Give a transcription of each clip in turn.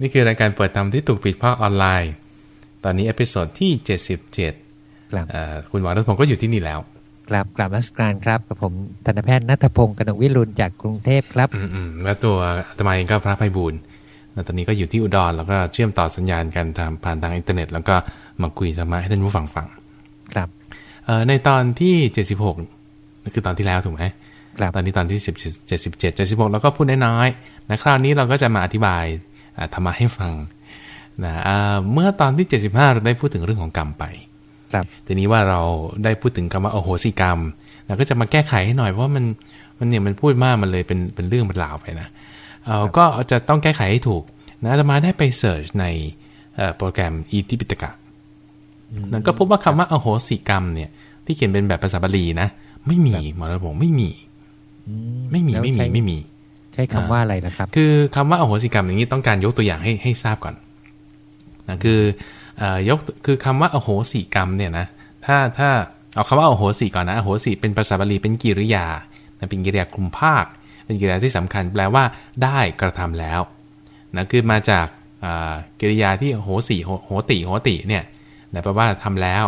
นี่คือรายการเปิดธรรมที่ถูกปิดภาคออนไลน์ ตอนนี้ episode ที่ 77ครับเอ่อคุณหมอณัฐพงศ์ก็อยู่ที่นี่แล้วกราบกราบนมัสการครับกับผมทันตแพทย์ณัฐพงศ์กนกวิรุณจากกรุงเทพครับอืมอืมแล้วตัวอาตมาเองก็พระไพบูลย์แล้วตอนนี้ก็อยู่ที่อุดรแล้วก็เชื่อมต่อสัญญาณกันทางผ่านทางอินเทอร์เน็ต แล้วก็มาคุยธรรมะให้ท่านผู้ฟังฟังครับเอ่อในตอนที่ 76นั่นคือตอนที่แล้วถูกไหมครับตอนนี้ตอนที่ 10 77 76เราก็พูดน้อยๆนะคราวนี้เราก็จะมาอธิบายอ่า ธรรมะให้ฟังนะอ่าเมื่อตอนที่ 75 เราได้พูดถึงเรื่องของกรรมไปครับทีนี้ว่าเราได้พูดถึงคำว่าโอโหสิกรรมเราก็จะมาแก้ไขให้หน่อยเพราะว่ามันมันเนี่ยมันพูดมากมันเลยเป็นเป็นเรื่องเป็นราวไปนะเออก็จะต้องแก้ไขให้ถูกนะอาตมาได้ไปเสิร์ชในเอ่อโปรแกรมอีทิปิตกะแล้วก็พบว่าคำว่าอโหสิกรรมเนี่ย ที่เขียนเป็นแบบภาษาบาลีนะ ไม่มีหมอระบบไม่มี ไม่มีแล้วไม่มีใช้ไม่มีใช้คำว่าอะไรนะครับ คือคำว่าอโหสิกรรมอย่างนี้ต้องการยกตัวอย่างให้ให้ทราบก่อนนะคือยกคือคำว่าอโหสิกรรมเนี่ยนะถ้าถ้าเอาคำว่าอโหสิก่อนนะอโหสิเป็นภาษาบาลีเป็นกิริยาเป็นกิริยาคลุมภาค เป็นกิริยาที่สำคัญ แปลว่าได้กระทำแล้วนะคือมาจากกิริยาที่โหสิโหติโหติเนี่ยแปลว่าทำแล้ว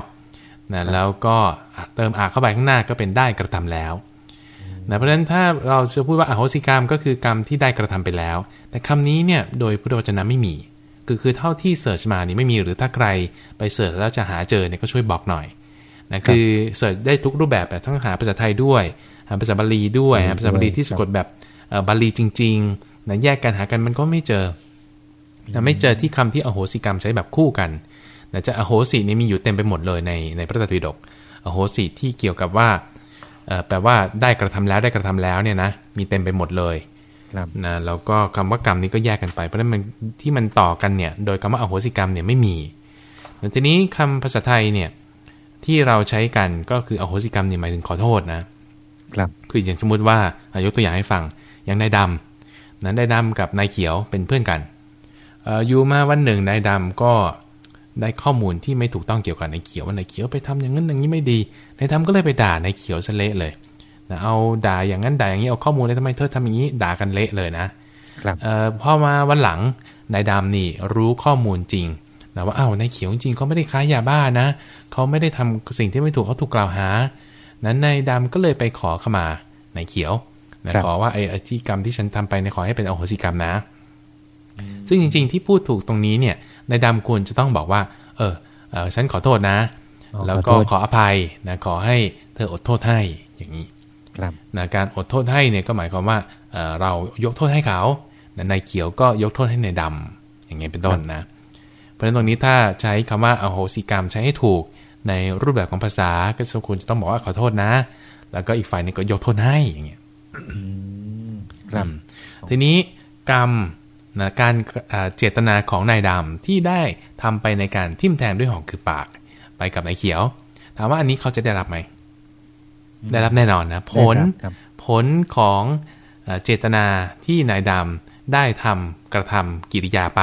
นะแล้วก็เติมอาเข้าไปข้างหน้าก็เป็นได้กระทำแล้ว นะเพราะฉะนั้นถ้าเราจะพูดว่าอโหสิกรรมก็คือกรรมที่ได้กระทำไปแล้ว แต่คำนี้เนี่ยโดยพุทธวจนะไม่มี คือคือเท่าที่ search มานี่ไม่มีหรือถ้าใครไป search แล้วจะหาเจอเนี่ยก็ช่วยบอกหน่อยนะคือ search ได้ทุกรูปแบบแบบทั้งหาภาษาไทยด้วยหาภาษาบาลีด้วยหาภาษาบาลีที่สะกดแบบเอ่อบาลีจริงๆนะแยกกันหากันมันก็ไม่เจอนะไม่เจอที่คำที่อโหสิกรรมใช้แบบคู่กันนะจะอโหสินี่มีอยู่เต็มไปหมดเลยในในพระไตรปิฎกอโหสิที่เกี่ยวกับว่าเอ่อ แปลว่าได้กระทำแล้วได้กระทำแล้วเนี่ยนะมีเต็มไปหมดเลยครับนะแล้วก็คำว่ากรรมนี้ก็แยกกันไป เพราะฉะนั้นมันที่มันต่อกันเนี่ย โดยคำว่าอโหสิกรรมเนี่ยไม่มีแล้วทีนี้คำภาษาไทยเนี่ย ที่เราใช้กันก็คืออโหสิกรรมเนี่ยหมายถึงขอโทษนะครับคืออย่างสมมุติว่าอะยกตัวอย่างให้ฟังอย่างนายดำนั้นนายดำกับนายเขียวเป็นเพื่อนกันเอ่ออยู่มาวันหนึ่งนายดำก็ ได้ข้อมูลที่ไม่ถูกต้องเกี่ยวกับนายเขียวว่านายเขียวไปทำอย่างนั้นอย่างนี้ไม่ดีนายดำก็เลยไปด่านายเขียวซะเละเลยนะเอาด่าอย่างนั้นด่าอย่างนี้เอาข้อมูลเลยทำไมเธอทำอย่างนี้ด่ากันเละเลยนะครับเอ่อพอมาวันหลังนายดำนี่รู้ข้อมูลจริงนะว่าอ้าวนายเขียวจริงๆเขาไม่ได้ค้ายาบ้านะเขาไม่ได้ทำสิ่งที่ไม่ถูกเขาถูกกล่าวหา นั้นนายดำก็เลยไปขอขมานายเขียวนะครับขอว่าไอ้ไอ้ที่กรรมที่ฉันทำไปเนี่ยขอให้เป็นอโหสิกรรมนะ ซึ่งจริง ๆ ที่พูดถูกตรงนี้เนี่ย นายดำควรจะต้องบอกว่า เออเออฉันขอโทษนะอ๋อแล้วก็ขอโทษขออภัยนะขอให้เธออดโทษให้อย่างนี้ครับนะการอดโทษให้เนี่ยก็หมายความว่าเอ่อเรายกโทษให้เขานะนายเขียวก็ยกโทษให้นายดำอย่างเงี้ยเป็นต้นนะ เพราะฉะนั้นตรงนี้ถ้าใช้คำว่าอโหสิกรรมใช้ให้ถูกในรูปแบบของภาษาก็จะควรจะต้องบอกว่าขอโทษนะ แล้วก็อีกฝ่ายหนึงก็ยกโทษให้อย่างเงี้ยครับอืมทีนี้กรรม นะการเอ่อเจตนาของนายดำที่ได้ทำไปในการทิ่มแทงด้วยหอกคือปาก ไปกับนายเขียว ถามว่าอันนี้เขาจะได้รับไหม ได้รับแน่นอนนะผลได้ครับผลของเอ่อเจตนาที่นายดำได้ทำกระทำกิริยาไป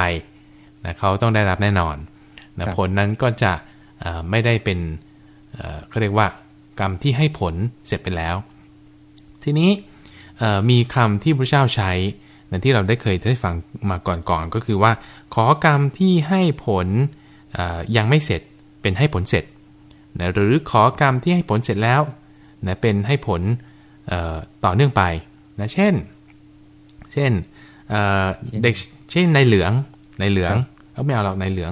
นะเขาต้องได้รับแน่นอนนะครับผลนั้นก็จะเอ่อไม่ได้เป็นเอ่อเขาเรียกว่ากรรมที่ให้ผลเสร็จไปแล้ว ทีนี้เอ่อมีคำที่พระเจ้าใช้ นะที่เราได้เคยได้ฟังมาก่อนๆก็คือว่า ขอกรรมที่ให้ผลเอ่อยังไม่เสร็จเป็นให้ผลเสร็จนะหรือขอกรรมที่ให้ผลเสร็จแล้วนะเป็นให้ผลเอ่อต่อเนื่องไปนะเช่น เช่นเอ่อเด็กเช่นนายเหลืองนายเหลืองเอาไม่เอาหรอกนายเหลือง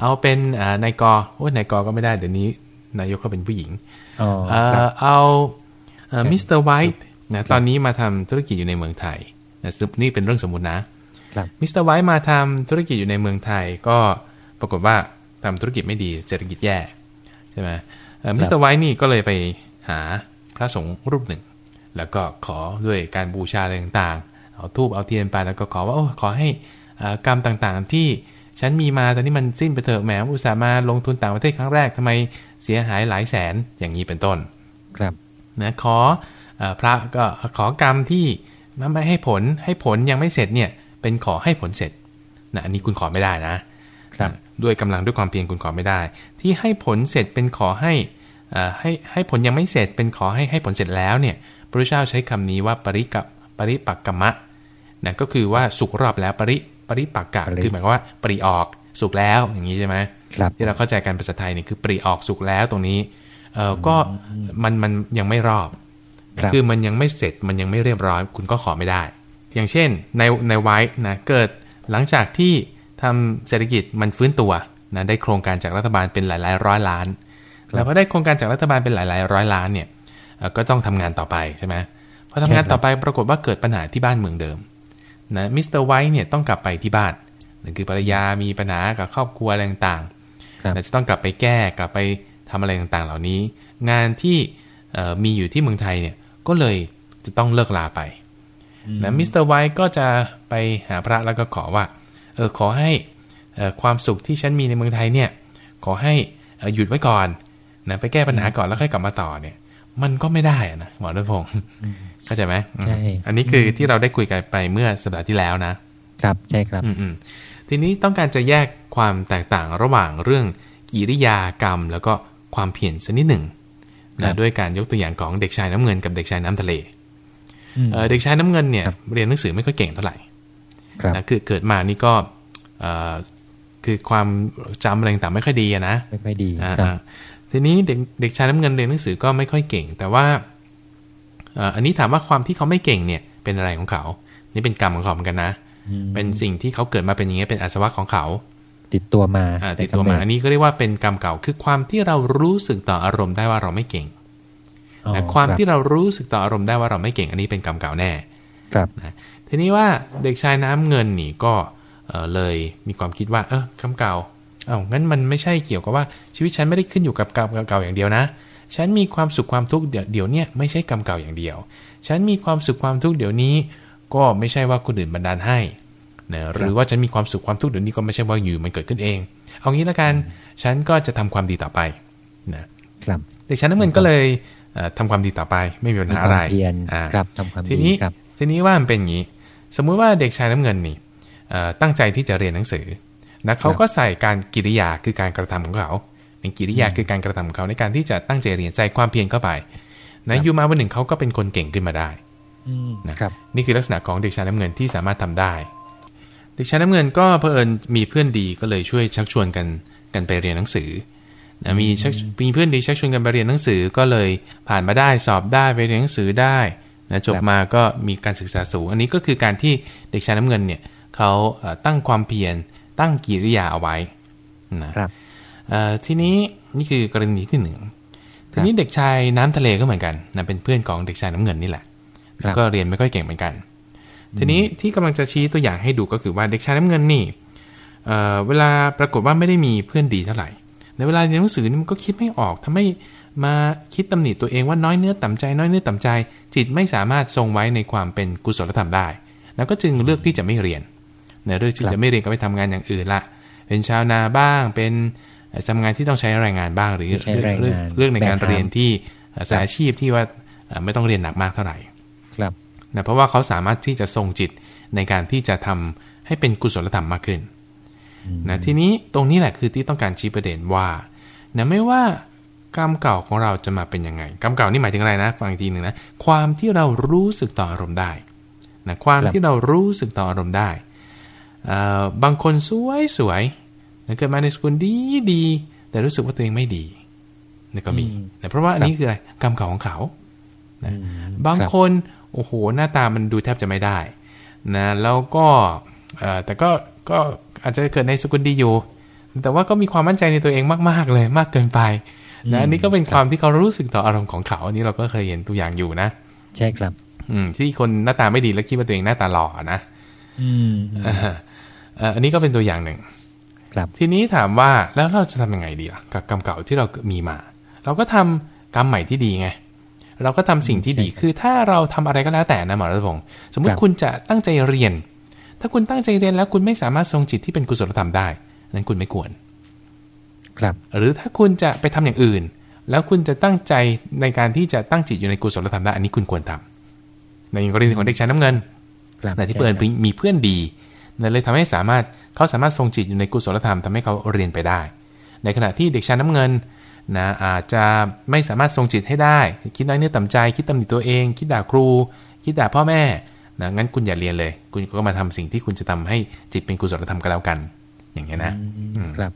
เอาเป็นเอ่อนายกอโอ้ยนายกอก็ไม่ได้เดี๋ยวนี้นายกเขาเป็นผู้หญิงอ๋อเอ่อครับเอา Mister White นะครับตอนนี้มาทำธุรกิจอยู่ในเมืองไทย นะซึ่งนี่เป็นเรื่องสมมุตินะครับ Mister White มาทำธุรกิจอยู่ในเมืองไทยก็ปรากฏว่าทำธุรกิจไม่ดีเศรษฐกิจแย่ใช่ไหม Mister White นี่ก็เลยไปหาพระสงฆ์รูปหนึ่ง แล้วก็ขอด้วยการบูชาอะไรต่างๆ เอาทูบเอาเทียนไปแล้วก็ขอว่าโอ้ขอให้เอ่อกรรมต่างๆที่ฉันมีมาตอนนี้มันสิ้นไปเถอะแหมอุตส่าห์มาลงทุนต่างประเทศครั้งแรกทำไมเสียหายหลายแสนอย่างนี้เป็นต้น ครับนะขอเออพระก็ขอกรรมที่ ไม่ให้ผลให้ผลยังไม่เสร็จเนี่ย เป็นขอให้ผลเสร็จนะอันนี้คุณขอไม่ได้นะครับด้วยกำลังด้วยความเพียรคุณขอไม่ได้ ที่ให้ผลเสร็จเป็นขอให้เอ่อให้ให้ผลยังไม่เสร็จเป็นขอให้ให้ผลเสร็จแล้วเนี่ยพระเจ้าใช้คำนี้ว่าปริกับปริปักกมะนะก็คือว่าสุกรอบแล้วปริปริปักกะปริคือหมายความว่าปริออกสุกแล้วอย่างนี้ใช่ไหมครับที่เราเข้าใจกันภาษาไทยนี่คือปริออกสุกแล้วตรงนี้เออก็มันมันยังไม่รอบ ครับคือมันยังไม่เสร็จมันยังไม่เรียบร้อย คุณก็ขอไม่ได้ อย่างเช่นในในไว้นะเกิดหลังจากที่ทำเศรษฐกิจมันฟื้นตัวนะได้โครงการจากรัฐบาลเป็นหลาย ๆ ร้อยล้าน แล้วพอได้โครงการจากรัฐบาลเป็นหลาย ๆ ร้อยล้านเนี่ยเอ่อก็ต้องทำงานต่อไปใช่ไหมพอทำงานต่อไปปรากฏว่าเกิดปัญหาที่บ้านเมืองเดิมนะ Mister White เนี่ยต้องกลับไปที่บ้านนั่นคือภรรยามีปัญหากับครอบครัวอะไรต่างๆครับเราจะต้องกลับไปแก้กลับไปทำอะไรต่างๆ เหล่านี้ งานที่เอ่อมีอยู่ที่เมืองไทยเนี่ย ก็เลยจะต้องเลิกลาไปนะ Mister White ก็จะไปหาพระแล้วก็ขอว่า เออขอให้เอ่อความสุขที่ฉันมีในเมืองไทยเนี่ย ขอให้เอ่อหยุดไว้ก่อนนะไปแก้ปัญหาก่อนแล้วค่อยกลับมาต่อเนี่ย มันก็ไม่ได้อะนะหมอรัตพงศ์เข้าใจไหมใช่อันนี้คือที่เราได้คุยกันไปเมื่อสัปดาห์ที่แล้วนะ ครับใช่ครับอืมอืมทีนี้ต้องการจะแยกความแตกต่างระหว่างเรื่องกิริยากรรม แล้วก็ความเพียรสักนิดหนึ่งครันะบ ด้วยการยกตัวอย่างของเด็กชายน้ำเงินกับเด็กชายน้ำทะเลอืมเอ่อเด็กชายน้ำเงินเนี่ยครับเรียนหนังสือไม่ค่อยเก่งเท่าไหร่ครับนะคือเกิดมานี่ก็เอ่อคือความจำอะไรต่างๆไม่ค่อยดีอะนะไม่ค่อยดีอ่าครับอ่าทีนี้เด็กเด็กชายน้ำเงินเรียนหนังสือก็ไม่ค่อยเก่ง แต่ว่าเอ่ออันนี้ถามว่าความที่เขาไม่เก่งเนี่ย เป็นอะไรของเขา นี่เป็นกรรมของเขาเหมือนกันนะอืมเป็นสิ่งที่เขาเกิดมาเป็นอย่างนี้ยเป็นอาสวะของเขา ติดตัวมาอ่าติดตัวมาอันนี้ก็เรียกว่าเป็นกรรมเก่าคือความที่เรารู้สึกต่ออารมณ์ได้ว่าเราไม่เก่งอ๋อนะความรับที่เรารู้สึกต่ออารมณ์ได้ว่าเราไม่เก่งอันนี้เป็นกรรมเก่าแน่ ครับนะทีนี้ว่าเด็กชายน้ำเงินนี่ก็เอ่อเลยมีความคิดว่า เออกรรมเก่าเอ้างั้นมันไม่ใช่เกี่ยวกับว่าชีวิตฉันไม่ได้ขึ้นอยู่กับกรรมเก่าอย่างเดียวนะ ฉันมีความสุขความทุกข์เดี๋ยวเดี๋ยวเนี่ยไม่ใช่กรรมเก่าอย่างเดียว ฉันมีความสุขความทุกข์เดี๋ยวนี้ ก็ไม่ใช่ว่าคนอื่นบันดาลให้ นะหรือว่าฉันมีความสุขความทุกข์เดี๋ยวนี้ก็ไม่ใช่ว่าอยู่มันเกิดขึ้นเอง เอางี้ละกันฉันก็จะทำความดีต่อไปนะครับเด็กชายน้ำเงินก็เลยเอ่อทำความดีต่อไป ไม่มีปัญมีหาคอะไรวามเพียรอ่าครับทำความทีดีนี้ครับทีนี้ว่ามันเป็นอย่างนี้ สมมุติว่าเด็กชายน้ำเงินนี่เอ่อตั้งใจที่จะเรียนหนังสือนะเขาก็ใส่การกิริยาคือการกระทำของเขาในกิริยาคือการกระทำของเขาในการที่จะตั้งใจเรียนใส่ความเพียรเข้าไปนะอยู่มาวันหนึ่งเขาก็เป็นคนเก่งขึ้นมาได้อืมนะครับนี่คือลักษณะของเด็กชายน้ำเงินที่สามารถทำได้ เด็กชายน้ำเงินก็เผอิญมีเพื่อนดีก็เลยช่วยชักชวนกันกันไปเรียนหนังสือนะมีชักมีเพื่อนดีชักชวนกันไปเรียนหนังสือก็เลยผ่านมาได้สอบได้ไปเรียนหนังสือได้นะจบมาก็มีการศึกษาสูง อันนี้ก็คือการที่เด็กชายน้ำเงินเนี่ยเขาเอ่อตั้งความเพียรตั้งกิริยาเอาไว้นะครับเอ่อทีนี้นี่คือกรณีที่หนึ่งทีนี้เด็กชายน้ำทะเลก็เหมือนกันนะเป็นเพื่อนของเด็กชายน้ำเงินนี่แหละแล้วก็เรียนไม่ค่อยเก่งเหมือนกัน ทีนี้ที่กำลังจะชี้ตัวอย่างให้ดูก็คือว่าเด็กชายน้ำเงินนี่เอ่อเวลาปรากฏว่าไม่ได้มีเพื่อนดีเท่าไหร่ ในเวลาเรียนหนังสือนี่มันก็คิดไม่ออกทำให้มาคิดตำหนิตัวเองว่าน้อยเนื้อต่ำใจ น้อยเนื้อต่ำใจ จิตไม่สามารถทรงไว้ในความเป็นกุศลธรรมได้ แล้วก็จึงเลือกที่จะไม่เรียนในเลือกที่จะไม่เรียนก็ไปทำงานอย่างอื่นละเป็นชาวนาบ้างเป็นเอ่อทำงานที่ต้องใช้แรงงานบ้างหรือใช้แรงงานเรื่องเรื่องในการแบกหามเรียนที่เอ่อสายอาชีพที่ว่าเอ่อไม่ต้องเรียนหนักมากเท่าไหร่ครับ นะเพราะว่าเขาสามารถที่จะทรงจิตในการที่จะทำให้เป็นกุศลธรรมมากขึ้นนะทีนี้ตรงนี้แหละคือที่ต้องการชี้ประเด็นว่านะไม่ว่ากรรมเก่าของเราจะมาเป็นยังไงกรรมเก่านี่หมายถึงอะไรนะฟังอีกทีหนึ่งนะความที่เรารู้สึกต่ออารมณ์ได้นะความครับที่เรารู้สึกต่ออารมณ์ได้เอ่อบางคนสวยสวยนะเกิดมาในสกุลดีดี แต่รู้สึกว่าตัวเองไม่ดีนี่ก็มีนะเพราะว่าอันนี้คืออะไรกรรมเก่าของเขานะอืมบางครับคน โอ้โห หน้าตามันดูแทบจะไม่ได้นะแล้วก็เอ่อแต่ก็ก็อาจจะเกิดในสกุลดีอยู่แต่ว่าก็มีความมั่นใจในตัวเองมาก ๆ เลยมากเกินไปนะอันนี้ก็เป็นความที่เขารู้สึกต่ออารมณ์ของเขา อันนี้เราก็เคยเห็นตัวอย่างอยู่นะ ใช่ครับ อืม ที่คนหน้าตาไม่ดีแล้วคิดว่าตัวเองหน้าตาหล่อนะ อืมเอ่อเอ่ออันนี้ก็เป็นตัวอย่างหนึ่ง ครับ ทีนี้ถามว่าแล้วเราจะทำยังไงดีล่ะกับกรรมเก่าที่เรามีมา เราก็ทำกรรมใหม่ที่ดีไง เราก็ทำสิ่งที่ดีคือถ้าเราทำอะไรก็แล้วแต่นะหมอรัตพงศ์สมมุคติรับคุณจะตั้งใจเรียน ถ้าคุณตั้งใจเรียนแล้วคุณไม่สามารถทรงจิตที่เป็นกุศลธรรมได้ นั้นคุณไม่ควร ครับ หรือถ้าคุณจะไปทำอย่างอื่น แล้วคุณจะตั้งใจในการที่จะตั้งจิตอยู่ในกุศลธรรมได้อันนี้คุณควรทำในกรณีของเด็กชายน้ำเงินครับแต่ที่เปิดมีเพื่อนดีนั่นเลยทำให้สามารถเขาสามารถทรงจิตอยู่ในกุศลธรรมทำให้เขาเรียนไปได้ ในขณะที่เด็กชายน้ำเงิน นะอาจจะไม่สามารถทรงจิตให้ได้ คิดน้อยเนื้อต่ำใจ คิดตำหนิตัวเอง คิดด่าครู คิดด่าพ่อแม่นะงั้นคุณอย่าเรียนเลย คุณก็มาทำสิ่งที่คุณจะทำให้จิตเป็นกุศลธรรมก็แล้วกัน อย่างเงี้ยนะอืมครับ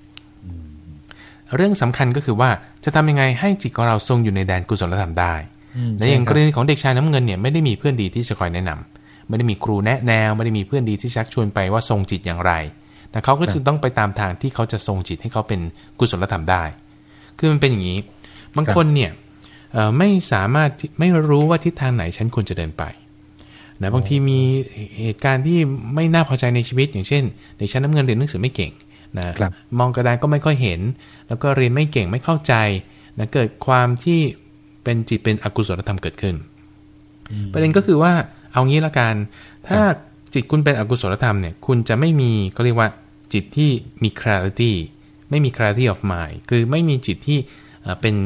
เรื่องสำคัญก็คือว่าจะทำยังไงให้จิตของเราทรงอยู่ในแดนกุศลธรรมได้อืมในอย่างใช่กครรับณีของเด็กชายน้ำเงินเนี่ยไม่ได้มีเพื่อนดีที่จะคอยแนะนำไม่ได้มีครูแนะแนว ไม่ได้มีเพื่อนดีที่ชักชวนไปว่าทรงจิตอย่างไรแต่เขาก็จะต้องไปตามทางที่เขาจะทรงจิตให้เขาเป็นกุศลธรรมได้ คือมันเป็นอย่างนี้ บางคนเนี่ยเอ่อไม่สามารถที่ไม่รู้ว่าทิศทางไหนฉันควรจะเดินไปนะบางทีมีเหตุการณ์ที่ไม่น่าพอใจในชีวิต อย่างเช่นเด็กชั้นน้ำเงินเรียนหนังสือไม่เก่งนะครับมองกระดานก็ไม่ค่อยเห็น แล้วก็เรียนไม่เก่งไม่เข้าใจนะเกิดความที่เป็นจิตเป็นอกุศลธรรมเกิดขึ้น ประเด็นก็คือว่าเอางี้ละกันถ้าจิตคุณเป็นอกุศลธรรมเนี่ย คุณจะไม่มีเขาเรียกว่าจิตที่มี clarity ไม่มี clarity of mind คือไม่มีจิตที่เอ่อเป็น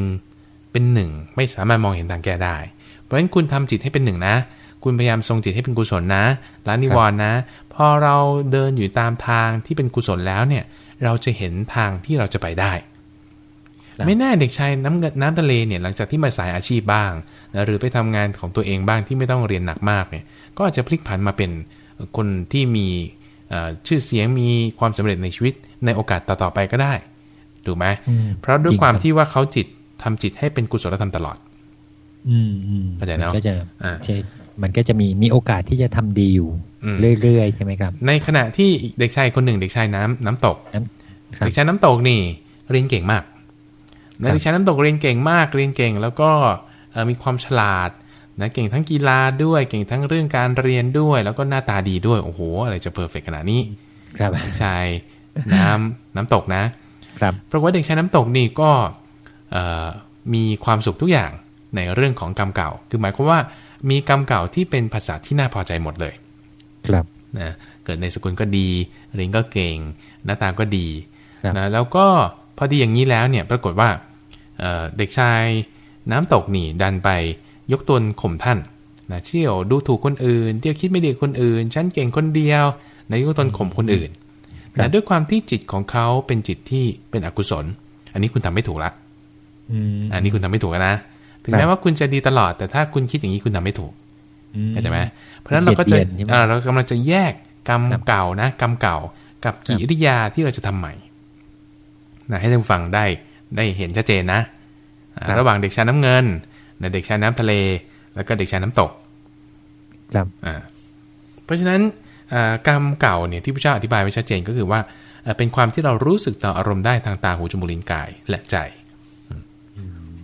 เป็นหนึ่ง ไม่สามารถมองเห็นทางแก้ได้ เพราะฉะนั้นคุณทำจิตให้เป็นหนึ่งนะ คุณพยายามทรงจิตให้เป็นกุศลนะละนิวรณ์นะ พอเราเดินอยู่ตามทางที่เป็นกุศลแล้วเนี่ย เราจะเห็นทางที่เราจะไปได้ครับไม่แน่เด็กชายน้ำเงินน้ำทะเลเนี่ยหลังจากที่มาสายอาชีพบ้างนะหรือไปทำงานของตัวเองบ้างที่ไม่ต้องเรียนหนักมากเนี่ย ก็อาจจะพลิกผันมาเป็นคนที่มีเอ่อ ชื่อเสียงมีความสำเร็จในชีวิตในโอกาสต่อๆไปก็ได้ถูกไหมอืมเพราะด้วยจริงความครับที่ว่าเขาจิตทำจิตให้เป็นกุศลธรรมตลอด อืมอืมเข้าใจเนอะมันก็จะอ่าใช่มันก็จะมีมีโอกาสที่จะทำดีอยู่อืมเรื่อยๆใช่ไหมครับ ในขณะที่อีกเด็กชายคนหนึ่ง เด็กชายน้ำน้ำตกครับเด็กชายน้ำตกนี่เรียนเก่งมากนะเด็กชายน้ำตกเรียนเก่งมากเรียนเก่ง แล้วก็เอ่อมีความฉลาด นะเก่งทั้งกีฬาด้วย เก่งทั้งเรื่องการเรียนด้วย แล้วก็หน้าตาดีด้วย โอ้โห อะไรจะเพอร์เฟกขนาดนี้ ครับเด็กชายน้ำน้ำตกนะ ครับเพราะว่าเด็กชายน้ำตกนี่ก็เอ่อมีความสุขทุกอย่างในเรื่องของกรรมเก่า คือหมายความว่ามีกรรมเก่าที่เป็นภาษาที่น่าพอใจหมดเลย ครับนะเกิดในสกุลก็ดีเรียนก็เก่ง หน้าตาก็ดีครับนะแล้วก็พอดีอย่างนี้แล้วเนี่ยปรากฏว่าเอ่อเด็กชายน้ำตกนี่ดันไป ยกตนข่มท่านนะเชี่ยวดูถูกคนอื่น เที่ยวคิดไม่ดีกับคนอื่น ฉันเก่งคนเดียวนะยกตนข่มคนอื่นนะด้วยความที่จิตของเขาเป็นจิตที่เป็นอกุศล อันนี้คุณทำไม่ถูกละอืมอันนี้คุณทำไม่ถูกนะ ถึงครับแม้ว่าคุณจะดีตลอด แต่ถ้าคุณคิดอย่างนี้คุณทำไม่ถูกอืมเข้าใจไหมเพราะฉะนั้นเราก็จะเบียดเบียนใช่ไหมเอ่อเรากำลังจะแยกกรรมครับเก่านะกรรมเก่า กับกิริยาที่เราจะทำใหม่นะให้ท่านผู้ฟังได้ได้เห็นชัดเจนนะอ่าระหว่างเด็กชายน้ำเงิน นะเด็กชายน้ำทะเล แล้วก็เด็กชายน้ำตก ครับอ่าเพราะฉะนั้นอ่ากรรมเก่าเนี่ยที่พระเจ้าอธิบายไว้ชัดเจนก็คือว่าเอ่อเป็นความที่เรารู้สึกต่ออารมณ์ได้ทางตาหูจมูกลิ้นกายและใจ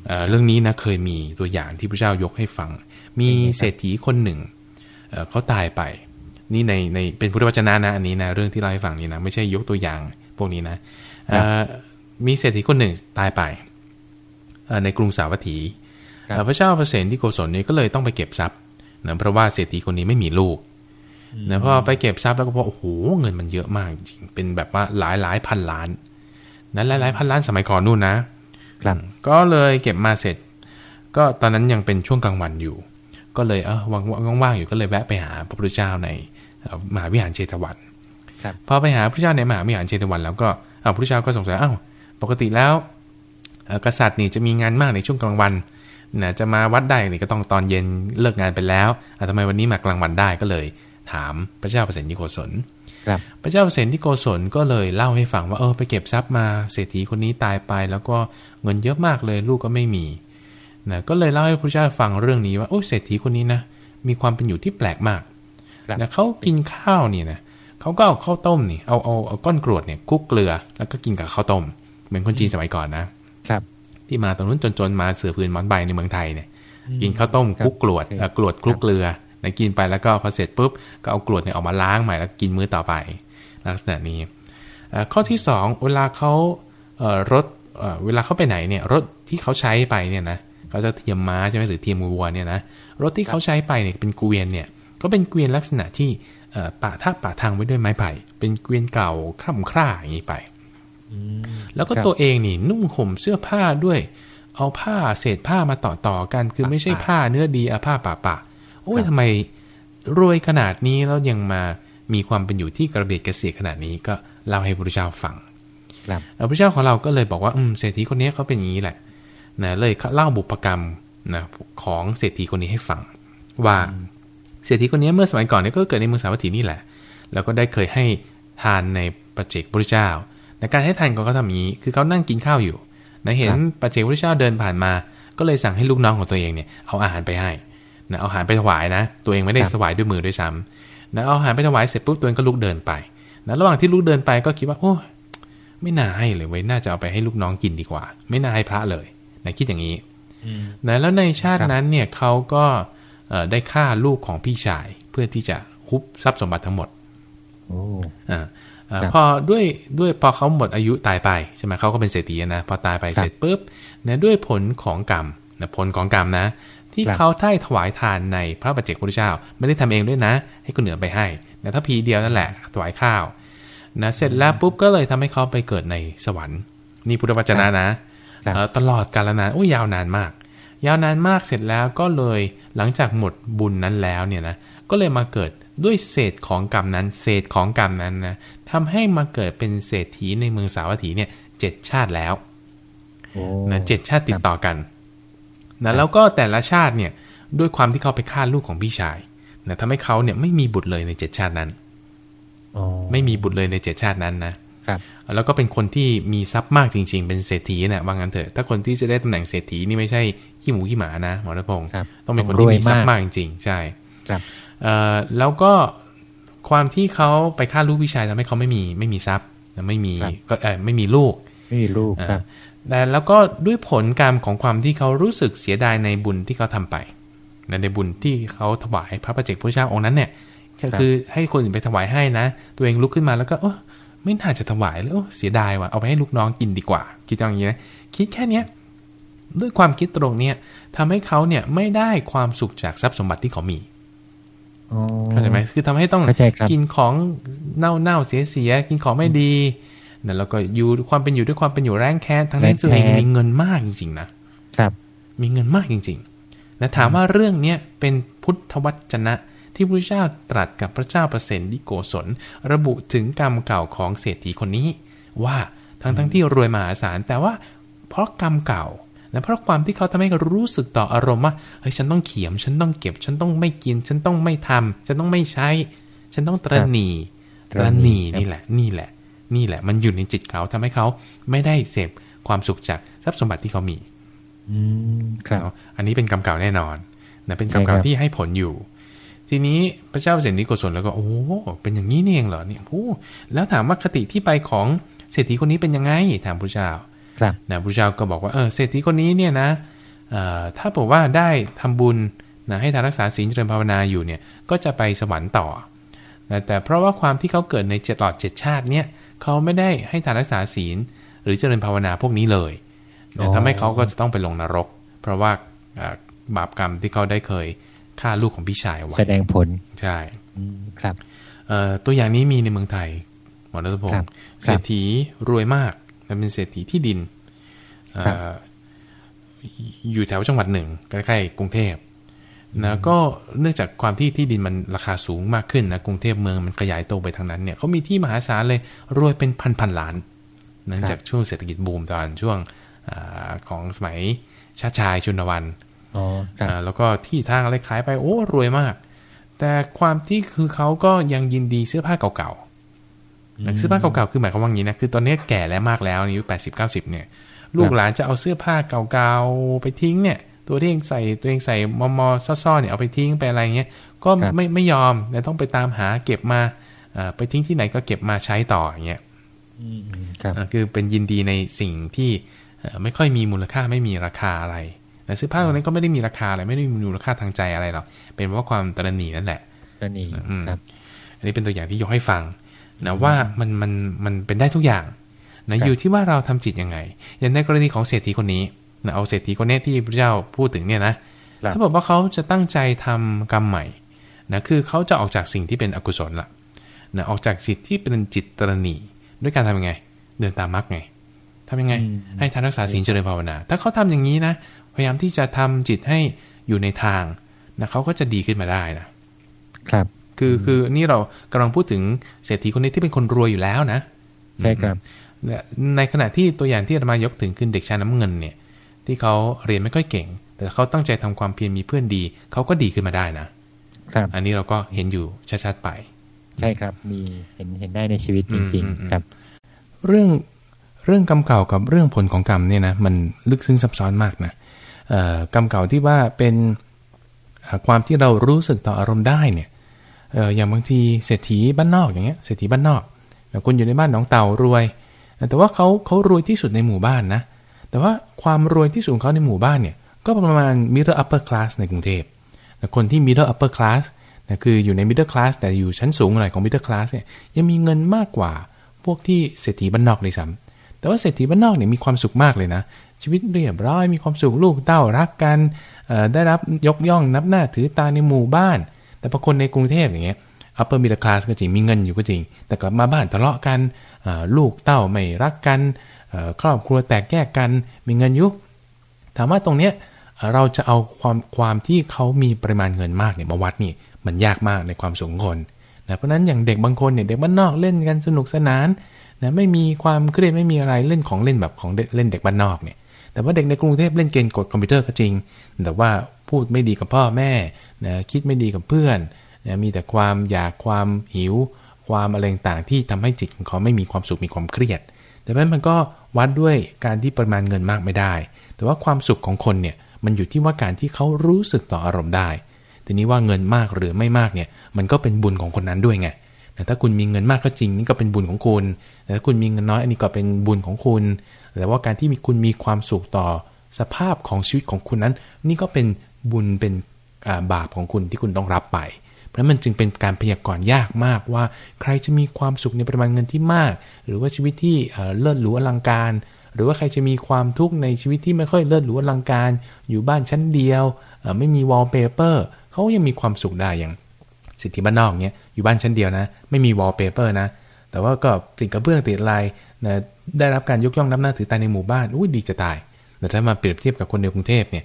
เอ่อเรื่องนี้นะเคยมีตัวอย่างที่พระเจ้ายกให้ฟัง มีเศรษฐีคนหนึ่งเอ่อเขาตายไป นี่ในในเป็นพุทธวจนะนะอันนี้นะเรื่องที่เล่าให้ฟังนี่นะไม่ใช่ยกตัวอย่างพวกนี้นะเอ่อมีเศรษฐีคนหนึ่งตายไปเอ่อในกรุงสาวัตถีครับเอ่อ พระเจ้าเปรตที่โกศลเนี่ยก็เลยต้องไปเก็บทรัพย์นะเพราะว่าเศรษฐีคนนี้ไม่มีลูกนะพอไปเก็บทรัพย์แล้วก็พบโอ้โหเงินมันเยอะมากจริงเป็นแบบว่าหลายหลายพันล้านนั้นหลายหลายพันล้านสมัยก่อนนู่นนะครับก็เลยเก็บมาเสร็จ ก็ตอนนั้นยังเป็นช่วงกลางวันอยู่ ก็เลยเออว่างๆว่างๆอยู่ก็เลยแวะไปหาพระพุทธเจ้าในเอ่อมหาวิหารเชตวันครับพอไปหาพระพุทธเจ้าในมหาวิหารเชตวันแล้วก็เอาพระพุทธเจ้าก็สงสัยอ้าวปกติแล้วเอ่อกษัตริย์นี่จะมีงานมากในช่วงกลางวัน นะจะมาวัดได้นี่ก็ต้องตอนเย็นเลิกงานไปแล้วอะทำไมวันนี้มากลางวันได้ก็เลย ถามพระเจ้าเปรตนิโกศลครับพระเจ้าเปรตที่โกศลก็เลยเล่าให้ฟังว่าเออไปเก็บทรัพย์มาเศรษฐีคนนี้ตายไป แล้วก็เงินเยอะมากเลยลูกก็ไม่มีนะก็เลยเล่าให้พระเจ้าฟังเรื่องนี้ว่าโอ้ยเศรษฐีคนนี้นะมีความเป็นอยู่ที่แปลกมากครับนะเขากินข้าวเนี่ยนะเขาก็เอาข้าวต้มนี่เอาเอาเอาก้อนกรวดเนี่ยคลุกเกลือแล้วก็กินกับข้าวต้ม เหมือนคนจีนสมัยก่อนนะครับ ที่มาตรงนู้นจนๆมาเสือพื้นหมอนใบในเมืองไทยเนี่ยกินข้าวต้มครับคลุกกรวดครับเอ่อกรวดคลุกเกลือนะกินไปแล้วก็พอเสร็จปุ๊บก็เอากรวดเนี่ยออกมาล้างใหม่แล้วกินมื้อต่อไป ลักษณะนี้เอ่อข้อที่สองเวลาเขาเอ่อรถเอ่อเวลาเขาไปไหนเนี่ยรถที่เขาใช้ไปเนี่ยนะเขาจะเทียมม้าใช่ไหมหรือเทียมวัวเนี่ยนะรถที่เขาใช้ไปเนี่ยเป็นเกวียนเนี่ยก็เป็นเกวียนลักษณะที่เอ่อปะท่าปะทางไว้ด้วยไม้ไผ่เป็นเกวียนเก่าคร่ำคร่าอย่างนี้ไป แล้วก็ครับตัวเองนี่นุ่งห่มเสื้อผ้าด้วย เอาผ้าเศษผ้ามาต่อต่อๆกัน คือไม่ใช่ผ้าเนื้อดีเอาผ้าป่าป่าๆโอ้ยครับทำไมรวยขนาดนี้แล้วยังมามีความเป็นอยู่ที่กระเบียดกระเสียดขนาดนี้ก็เล่าให้พระพุทธเจ้าฟังครับพระพุทธเจ้าของเราก็เลยบอกว่าอืมเศรษฐีคนนี้เขาเป็นอย่างนี้แหละนะเลยเล่าบุพกรรมนะของเศรษฐีคนนี้ให้ฟัง ว่าเศรษฐีคนนี้เมื่อสมัยก่อนเนี่ยก็เกิดในเมืองสาวัตถีนี่แหละ แล้วก็ได้เคยให้ทานในประเจกพระเจ้าใน การให้ทานของเขาทำอย่างนี้ คือเขานั่งกินข้าวอยู่นะเห็นประเจกพระเจ้าเดินผ่านมา ก็เลยสั่งให้ลูกน้องของตัวเองเนี่ยเอาอาหารไปให้นะเอาอาหารไปถวายนะ ตัวเองไม่ได้ถวายด้วยมือด้วยซ้ำนะเอาอาหารไปถวายเสร็จปุ๊บตัวเองก็ลุกเดินไปนะระหว่างที่ลูกเดินไปก็คิดว่าโอ้ไม่น่าให้เลยเว้ยน่าจะเอาไปให้ลูกน้องกินดีกว่า ไม่น่าให้พระเลยนะคิดอย่างนี้นะแล้วในชาตินั้นเนี่ยเขาก็ได้ฆ่าลูกของพี่ชายเพื่อที่จะฮุบทรัพย์สมบัติทั้งหมดอ่า พอด้วยด้วยพอเขาหมดอายุตายไปใช่ไหมเขาก็เป็นเศรษฐีนะพอตายไปเสร็จปุ๊บนะด้วยผลของกรรมนะผลของกรรมนะ ที่เขาได้ถวายทานในพระบัจเจกพุทธเจ้า ไม่ได้ทำเองด้วยนะ ให้คนเหนือไปให้นะถ้าพีเดียวนั่นแหละถวายข้าวนะเสร็จแล้วปุ๊บก็เลยทำให้เขาไปเกิดในสวรรค์ นี่พุทธวจนะนะตลอดกาลนานโอ้ยาวนานมาก ยาวนานมากเสร็จแล้วก็เลยหลังจากหมดบุญนั้นแล้วเนี่ยนะก็เลยมาเกิด ด้วยเศษของกรรมนั้น เศษของกรรมนั้นนะทำให้มาเกิดเป็นเศรษฐีในเมืองสาวัตถีเนี่ยเจ็ดชาติแล้วนะเจ็ดชาติติดต่อกันนะแล้วก็แต่ละชาติเนี่ยด้วยความที่เขาไปฆ่าลูกของพี่ชายนะทำให้เขาเนี่ยไม่มีบุตรเลยในเจ็ดชาตินั้นไม่มีบุตรเลยในเจ็ดชาตินั้นนะครับแล้วก็เป็นคนที่มีทรัพย์มากจริง ๆ เป็นเศรษฐีนะว่างั้นเถอะถ้าคนที่จะได้ตำแหน่งเศรษฐีนี่ไม่ใช่ขี้หมูขี้หมานะหมอรัตพงศ์ต้องเป็นคนที่มีทรัพย์มากจริงๆใช่ครับ แล้วก็ความที่เขาไปฆ่าลูกพี่ชายทำให้เขาไม่มีไม่มีทรัพย์ไม่มีก็เออไม่มีลูกไม่มีลูกครับแต่แล้วก็ด้วยผลกรรมของความที่เขารู้สึกเสียดายในบุญที่เขาทาไปในบุญที่เขาถวายพระประเจกพระเจ้าองค์นั้นเนี่ยก็คือให้คนอื่นไปถวายให้นะ ตัวเองลุกขึ้นมาแล้วก็โอ้ไม่น่าจะถวายเลยโอ้เสียดายว่ะเอาไปให้ลูกน้องกินดีกว่า คิดอย่างนี้นะคิดแค่เนี้ยด้วยความคิดตรงเนี้ยทำให้เขาเนี่ยไม่ได้ความสุขจากทรัพย์สมบัติที่เขามี เข้าใจไหมคือทำให้ต้องกินของเน่าเน่าเสียเสียกินของไม่ดีเนี่ยแล้วก็อยู่ความเป็นอยู่ด้วยความเป็นอยู่แรงแค้นทั้งที่ตัวเองมีเงินมากจริงๆนะครับมีเงินมากจริงๆนะถามว่าเรื่องเนี้ยเป็นพุทธวจนะที่พระเจ้าตรัสกับพระเจ้าเปรตดิโกศล ระบุถึงกรรมเก่าของเศรษฐีคนนี้ ว่าทั้งทั้งที่รวยมหาศาลแต่ว่าเพราะกรรมเก่า และเพราะความที่เขาทำให้รู้สึกต่ออารมณ์ว่าเฮ้ยฉันต้องเขียม ฉันต้องเก็บ ฉันต้องไม่กิน ฉันต้องไม่ทำฉันต้องไม่ใช้ ฉันต้องตรณีตรณีนี่แหละ นี่แหละ นี่แหละ มันอยู่ในจิตเขาทำให้เขาไม่ได้เสพความสุขจากทรัพย์สมบัติที่เขามี อืมครับอันนี้เป็นกรรมเก่าแน่นอนนะเป็นกรรมเก่าที่ให้ผลอยู่ ทีนี้พระเจ้าเสนิโกศลแล้วก็โอ้เป็นอย่างนี้นี่เองเหรอเนี่ยโอ้แล้วถามว่าคติที่ไปของเศรษฐีคนนี้เป็นยังไงถามพระเจ้า นะพระเจ้าก็บอกว่าเออเศรษฐีคนนี้เนี่ยนะถ้าบอกว่าได้ทำบุญนะให้ทานรักษาศีลเจริญภาวนาอยู่เนี่ยก็จะไปสวรรค์ต่อนะแต่เพราะว่าความที่เขาเกิดในเจ็ดหลอดเจ็ดชาติเนี่ยเขาไม่ได้ให้ทานรักษาศีล หรือเจริญภาวนาพวกนี้เลยนะทำให้เขาก็จะต้องไปลงนรก เพราะว่าบาปกรรมที่เขาได้เคยฆ่าลูกของพี่ชายไว้แสดงผลใช่ครับตัวอย่างนี้มีในเมืองไทยหมอรัตพงศ์เศรษฐีรวยมากมัน เป็นเศรษฐีที่ดินอยู่แถวจังหวัดหนึ่งใกล้ๆกรุงเทพนะก็เนื่องจากความที่ที่ดินมันราคาสูงมากขึ้นนะกรุงเทพเมืองมันขยายโตไปทางนั้นเนี่ยเขามีที่มหาศาลเลยรวยเป็นพันพันล้านเนื่องจากช่วงเศรษฐกิจบูมตอนช่วงอของสมัยชาติชายชุนวันแล้วก็ที่ทางอะไรขายไปโอ้รวยมาก แต่ความที่คือเขาก็ยังยินดีเสื้อผ้าเก่าเสื้อผ้าเก่าๆคือหมายความว่าอย่างนี้นะคือตอนนี้แก่แล้วมากแล้วอายุแปดสิบเก้าสิบเนี่ย ลูกหลานจะเอาเสื้อผ้าเก่าๆไปทิ้งเนี่ย ตัวที่เองใส่ตัวเองใส่มอมอซ่อๆเนี่ยเอาไปทิ้งไปอะไรเงี้ยก็ไม่ไม่ยอมแต่ต้องไปตามหาเก็บมาไปทิ้งที่ไหนก็เก็บมาใช้ต่ออย่างเงี้ยคือเป็นยินดีในสิ่งที่ไม่ค่อยมีมูลค่าไม่มีราคาอะไรแต่เสื้อผ้าตัวนี้ก็ไม่ได้มีราคาอะไรไม่ได้มีมูลค่าทางใจอะไรหรอกเป็นเพราะความตระหนี่นั่นแหละตระหนี่ครับ อันนี้เป็นตัวอย่างที่ยกให้ฟัง นะว่ามันมันมันเป็นได้ทุกอย่างนะอยู่ที่ว่าเราทำจิตยังไง อย่างในกรณีของเศรษฐีคนนี้นะเอาเศรษฐีคนนี้ที่พระเจ้าพูดถึงเนี่ยนะถ้าบอกว่าเขาจะตั้งใจทำกรรมใหม่นะคือเขาจะออกจากสิ่งที่เป็นอกุศลละนะออกจากจิตที่เป็นจิตตรณีด้วยการทำยังไง เดินตามมรรคไงทำยังไง ให้ทานรักษาสิ่งเจริญภาวนา ถ้าเขาทำอย่างนี้นะ พยายามที่จะทำจิตให้อยู่ในทางนะเขาก็จะดีขึ้นมาได้นะครับ คือคือนี่เรากำลังพูดถึงเศรษฐีคนนี้ที่เป็นคนรวยอยู่แล้วนะใช่ครับในขณะที่ตัวอย่างที่จะมายกถึงคือเด็กชายน้ำเงินเนี่ย ที่เขาเรียนไม่ค่อยเก่ง แต่เขาตั้งใจทำความเพียรมีเพื่อนดี เขาก็ดีขึ้นมาได้นะครับอันนี้เราก็เห็นอยู่ชัดๆไป ใช่ครับ มีเห็นเห็นได้ในชีวิตจริงอืมอืมๆครับ เรื่องเรื่องกรรมเก่ากับเรื่องผลของกรรมเนี่ยนะมันลึกซึ้งซับซ้อนมากนะเอ่อกรรมเก่าที่ว่าเป็นเอ่อความที่เรารู้สึกต่ออารมณ์ได้เนี่ยเอ่ออย่างบางทีเศรษฐีบ้านนอกอย่างเงี้ยเศรษฐีบ้านนอกแล้วคุณอยู่ในบ้านหนองเต่ารวย แต่ว่าเขาเขารวยที่สุดในหมู่บ้านนะแต่ว่าความรวยที่สุดของเขาในหมู่บ้านเนี่ยก็ประมาณ middle upper class ในกรุงเทพแต่คนที่ middle upper class คืออยู่ใน middle class แต่อยู่ชั้นสูงหน่อยของ middle class เนี่ยยังมีเงินมากกว่าพวกที่เศรษฐีบ้านนอกเลยซ้ำแต่ว่าเศรษฐีบ้านนอกเนี่ยมีความสุขมากเลยนะ ชีวิตเรียบร้อยมีความสุขลูกเต้ารักกันได้รับยกย่องนับหน้าถือตาในหมู่บ้าน แต่พอคนในกรุงเทพอย่างเงี้ย upper middle class ก็จริงมีเงินอยู่ก็จริง แต่กลับมาบ้านทะเลาะกันลูกเต้าไม่รักกันครอบครัวแตกแยกกันมีเงินอยุถามว่าตรงเนี้ยเราจะเอาความความที่เขามีปริมาณเงินมากเนี่ยมาวัดนี่มันยากมากในความสูงคนนะเพราะฉะนั้นอย่างเด็กบางคนเนี่ยเด็กบ้านนอกเล่นกันสนุกสนานนะไม่มีความเครียดไม่มีอะไรเล่นของเล่นแบบของเล่นเด็กบ้านนอกเนี่ยแต่ว่าเด็กในกรุงเทพเล่นเกมกดคอมพิวเตอร์ก็จริง แต่ว่า พูดไม่ดีกับพ่อแม่นะคิดไม่ดีกับเพื่อนนะมีแต่ความอยากความหิว ความอะไรต่างๆที่ทำให้จิตของเขาไม่มีความสุขมีความเครียด แต่เพราะนั้นมันก็วัดด้วยการที่ปริมาณเงินมากไม่ได้ แต่ว่าความสุขของคนเนี่ยมันอยู่ที่ว่าการที่เขารู้สึกต่ออารมณ์ได้ทีนี้ว่าเงินมากหรือไม่มากเนี่ยมันก็เป็นบุญของคนนั้นด้วยไงแต่ถ้าคุณมีเงินมากก็จริงนี่ก็เป็นบุญของคุณ แต่ถ้าคุณมีเงินน้อยอันนี้ก็เป็นบุญของคุณ แต่ว่าการที่มีคุณมีความสุขต่อสภาพของชีวิตของคุณนั้น นี่ก็เป็น บุญเป็นบาปของคุณที่คุณต้องรับไป เพราะฉะนั้นมันจึงเป็นการพยากรณ์ยากมากว่า ใครจะมีความสุขในปริมาณเงินที่มาก หรือว่าชีวิตที่เอ่อเลิศหรูอลังการ หรือว่าใครจะมีความทุกข์ในชีวิตที่ไม่ค่อยเลิศหรูอลังการ อยู่บ้านชั้นเดียว ไม่มีวอลเปเปอร์เขายังมีความสุขได้อย่างเศรษฐีบ้านนอกเนี้ยอยู่บ้านชั้นเดียวนะ ไม่มีวอลเปเปอร์นะ แต่ว่าก็ติดกระเบื้องติดอะไรนะได้รับการยกย่องนับหน้าถือตาในหมู่บ้านอุ้ยดีจะตายแต่ถ้ามาเปรียบเทียบกับคนในกรุงเทพเนี่ย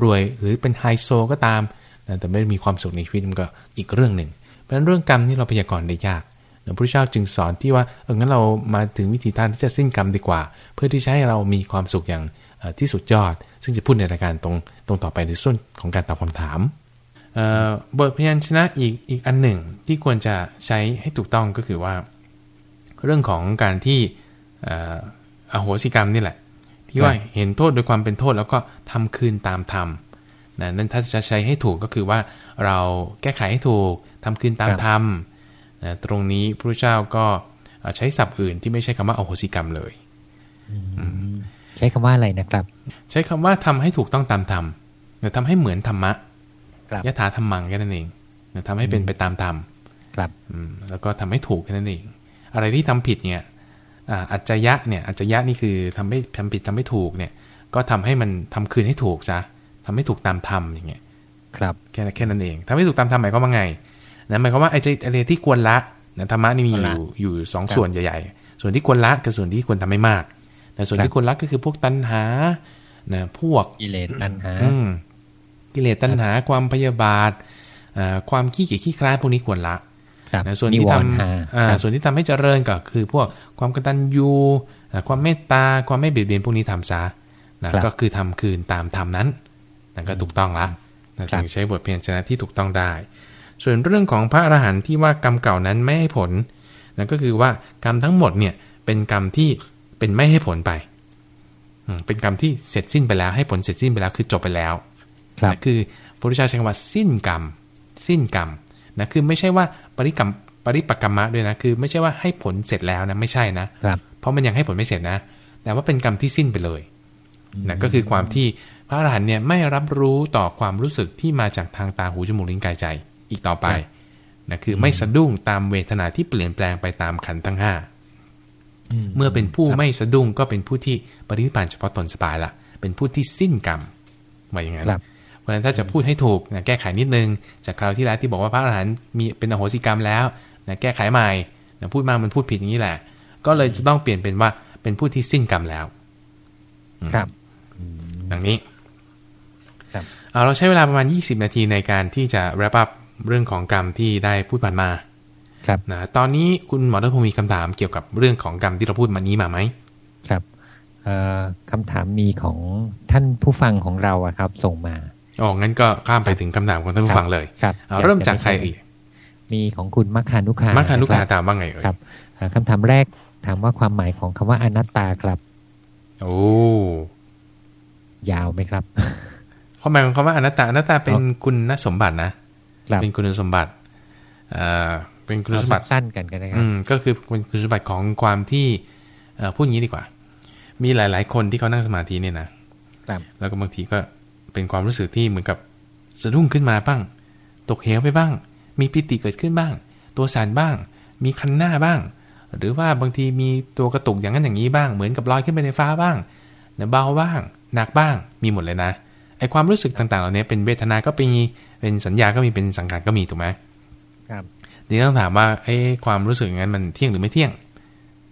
รวยหรือเป็นไฮโซก็ตามนะแต่ไม่มีความสุขในชีวิตมันก็อีกเรื่องหนึ่ง เพราะฉะนั้นเรื่องกรรมนี่เราพยากรณ์ได้ยากพระพุทธเจ้าจึงสอนที่ว่าเอองั้นเรามาถึงวิธีทางที่จะสิ้นกรรมดีกว่า เพื่อที่จะให้เรามีความสุขอย่างที่สุดยอด ซึ่งจะพูดในรายการตรงตรงต่อไปในส่วนของการตอบคำถามเอ่อบทพยัญชนะอีกอีกอันหนึ่งที่ควรจะใช้ให้ถูกต้องก็คือว่า เรื่องของการที่อโหสิกรรมนี่แหละ ที่ว่าเห็นโทษโดยความเป็นโทษแล้วก็ทำคืนตามธรรมนะนั่นถ้าจะใช้ให้ถูกก็คือว่าเราแก้ไขให้ถูกทำคืนตามธรรมนะตรงนี้พระเจ้าก็เอ่อใช้ศัพท์อื่นที่ไม่ใช่คำว่าอโหสิกรรมเลยใช้คำว่าอะไรนะครับ ใช้คำว่าทำให้ถูกต้องตามธรรมนะทำให้เหมือนธรรมะครับยถาธรรมังแค่นั้นเองนะทำให้เป็นไปตามธรรมครับอืมแล้วก็ทำให้ถูกแค่นั้นเอง อะไรที่ทำผิดเนี่ย อ่าอัจจยะเนี่ยอัจจยะนี่คือทำให้ทำผิดทำให้ถูกเนี่ย ก็ทำให้มันทำคืนให้ถูกซะทำให้ถูกตามธรรมอย่างเงี้ยครับแค่แค่นั้นเองทำให้ถูกตามธรรมหมายความว่าไงนะหมายความว่าไอ้ที่อะไรที่ควรละนะธรรมะนี่มีควรอละยู่อยู่สองครับส่วนใหญ่ๆ ส่วนที่ควรละกับส่วนที่ควรทำไม่มากแต่ส่วนครับที่ควรละก็คือพวกตัณหานะพวกกิเลสตัณหาอืมกิเลสตัณหาความพยาบาทเอ่อความขี้เกียจขี้คร้ายพวกนี้ควรละครับ นะส่วนนิที่วทรณ์ห้าำอ่าครับส่วนที่ทำให้เจริญก็คือพวกความกตัญญูอ่าความเมตตาความไม่เบียดเบียนพวกนี้ทำซะนะครับก็คือทำคืนตามธรรมนั้นนั่นก็ถูกต้องละนะครับถึงใช้บทเพียรชนะที่ถูกต้องได้ ส่วนเรื่องของพระอรหันต์ที่ว่ากรรมเก่านั้นไม่ให้ผลนั่นก็คือว่ากรรมทั้งหมดเนี่ยเป็นกรรมที่เป็นไม่ให้ผลไปอืมเป็นกรรมที่เสร็จสิ้นไปแล้ว ให้ผลเสร็จสิ้นไปแล้วคือจบไปแล้วครับนะคือพระพุทธเจ้าใช้คำว่าสิ้นกรรม สิ้นกรรม นะคือไม่ใช่ว่าปริกรรมปริปกรรมะด้วยนะคือ ไม่ใช่ว่าให้ผลเสร็จแล้วนะไม่ใช่นะครับเพราะมันยังให้ผลไม่เสร็จนะ แต่ว่าเป็นกรรมที่สิ้นไปเลยนะก็คือความที่พระอรหันต์เนี่ยไม่รับรู้ต่อความรู้สึกที่มาจากทางตาหูจมูกลิ้นกายใจอีกต่อไปนะคือไม่สะดุ้งตามเวทนาที่เปลี่ยนแปลงไปตามขันธ์ทั้งห้าเมื่อเป็นผู้ไม่สะดุ้งก็เป็นผู้ที่ปรินิพพานเฉพาะตนสบายละเป็นผู้ที่สิ้นกรรมว่าอย่างนั้นครับ เพราะฉะนั้นถ้าจะพูดให้ถูกนะแก้ไขนิดนึง จากคราวที่แล้วที่บอกว่าพระอรหันต์มีเป็นอโหสิกรรมแล้วนะแก้ไขใหม่นะพูดมามันพูดผิดอย่างนี้แหละ ก็เลยจะต้องเปลี่ยนเป็นว่าเป็นผู้ที่สิ้นกรรมแล้ว ครับดังนี้ครับเอาเราใช้เวลาประมาณ 20 นาทีในการที่จะ wrap up เรื่องของกรรมที่ได้พูดผ่านมา ครับนะตอนนี้คุณหมอรัตพงศ์มีคำถามเกี่ยวกับเรื่องของกรรมที่เราพูดมานี้มาไหมครับเอ่อคำถามมีของท่านผู้ฟังของเราอะครับ ส่งมา อ๋องั้นก็ข้ามไปถึงคำถามของท่านผู้ฟังเลยครับเอาอยเริ่มจะจากใครไใช่อีกมีของคุณมัคคานุคามัคคานุกาะรับถามว่าไงเอ่ยครับอ่าคำถามแรกถามว่าความหมายของคำว่าอนัตตาครับ โอ้ยาวไหมครับความหมายของคำว่าอนัตตาอนัตตาเป็นคุณสมบัตินะครับเป็นคุณสมบัติเอ่อเป็นคุณสมบัติเอาสั้นๆกันกันนะครัอืบมก็คือเป็นคุณสมบัติของความที่เอ่อพูดอย่างนี้ดีกว่า มีหลาย ๆ คนที่เขานั่งสมาธิเนี่ยนะครับแล้วก็บางทีก็ เป็นความรู้สึกที่เหมือนกับสะดุ้งขึ้นมาบ้าง ตกเหวไปบ้าง มีปิติเกิดขึ้นบ้าง ตัวสั่นบ้าง มีคันหน้าบ้าง หรือว่าบางทีมีตัวกระตุกอย่างนั้นอย่างนี้บ้าง เหมือนกับลอยขึ้นไปในฟ้าบ้างเนี่ยเบาบ้าง หนักบ้าง มีหมดเลยนะ ไอความรู้สึกต่างๆ เหล่านี้เป็นเวทนา ก็มี เป็นสัญญา ก็มี เป็นสังขาร ก็มี ถูกไหมครับทีนี้ต้องถามว่าไอ้ความรู้สึกอย่างนั้นมันเที่ยงหรือไม่เที่ยง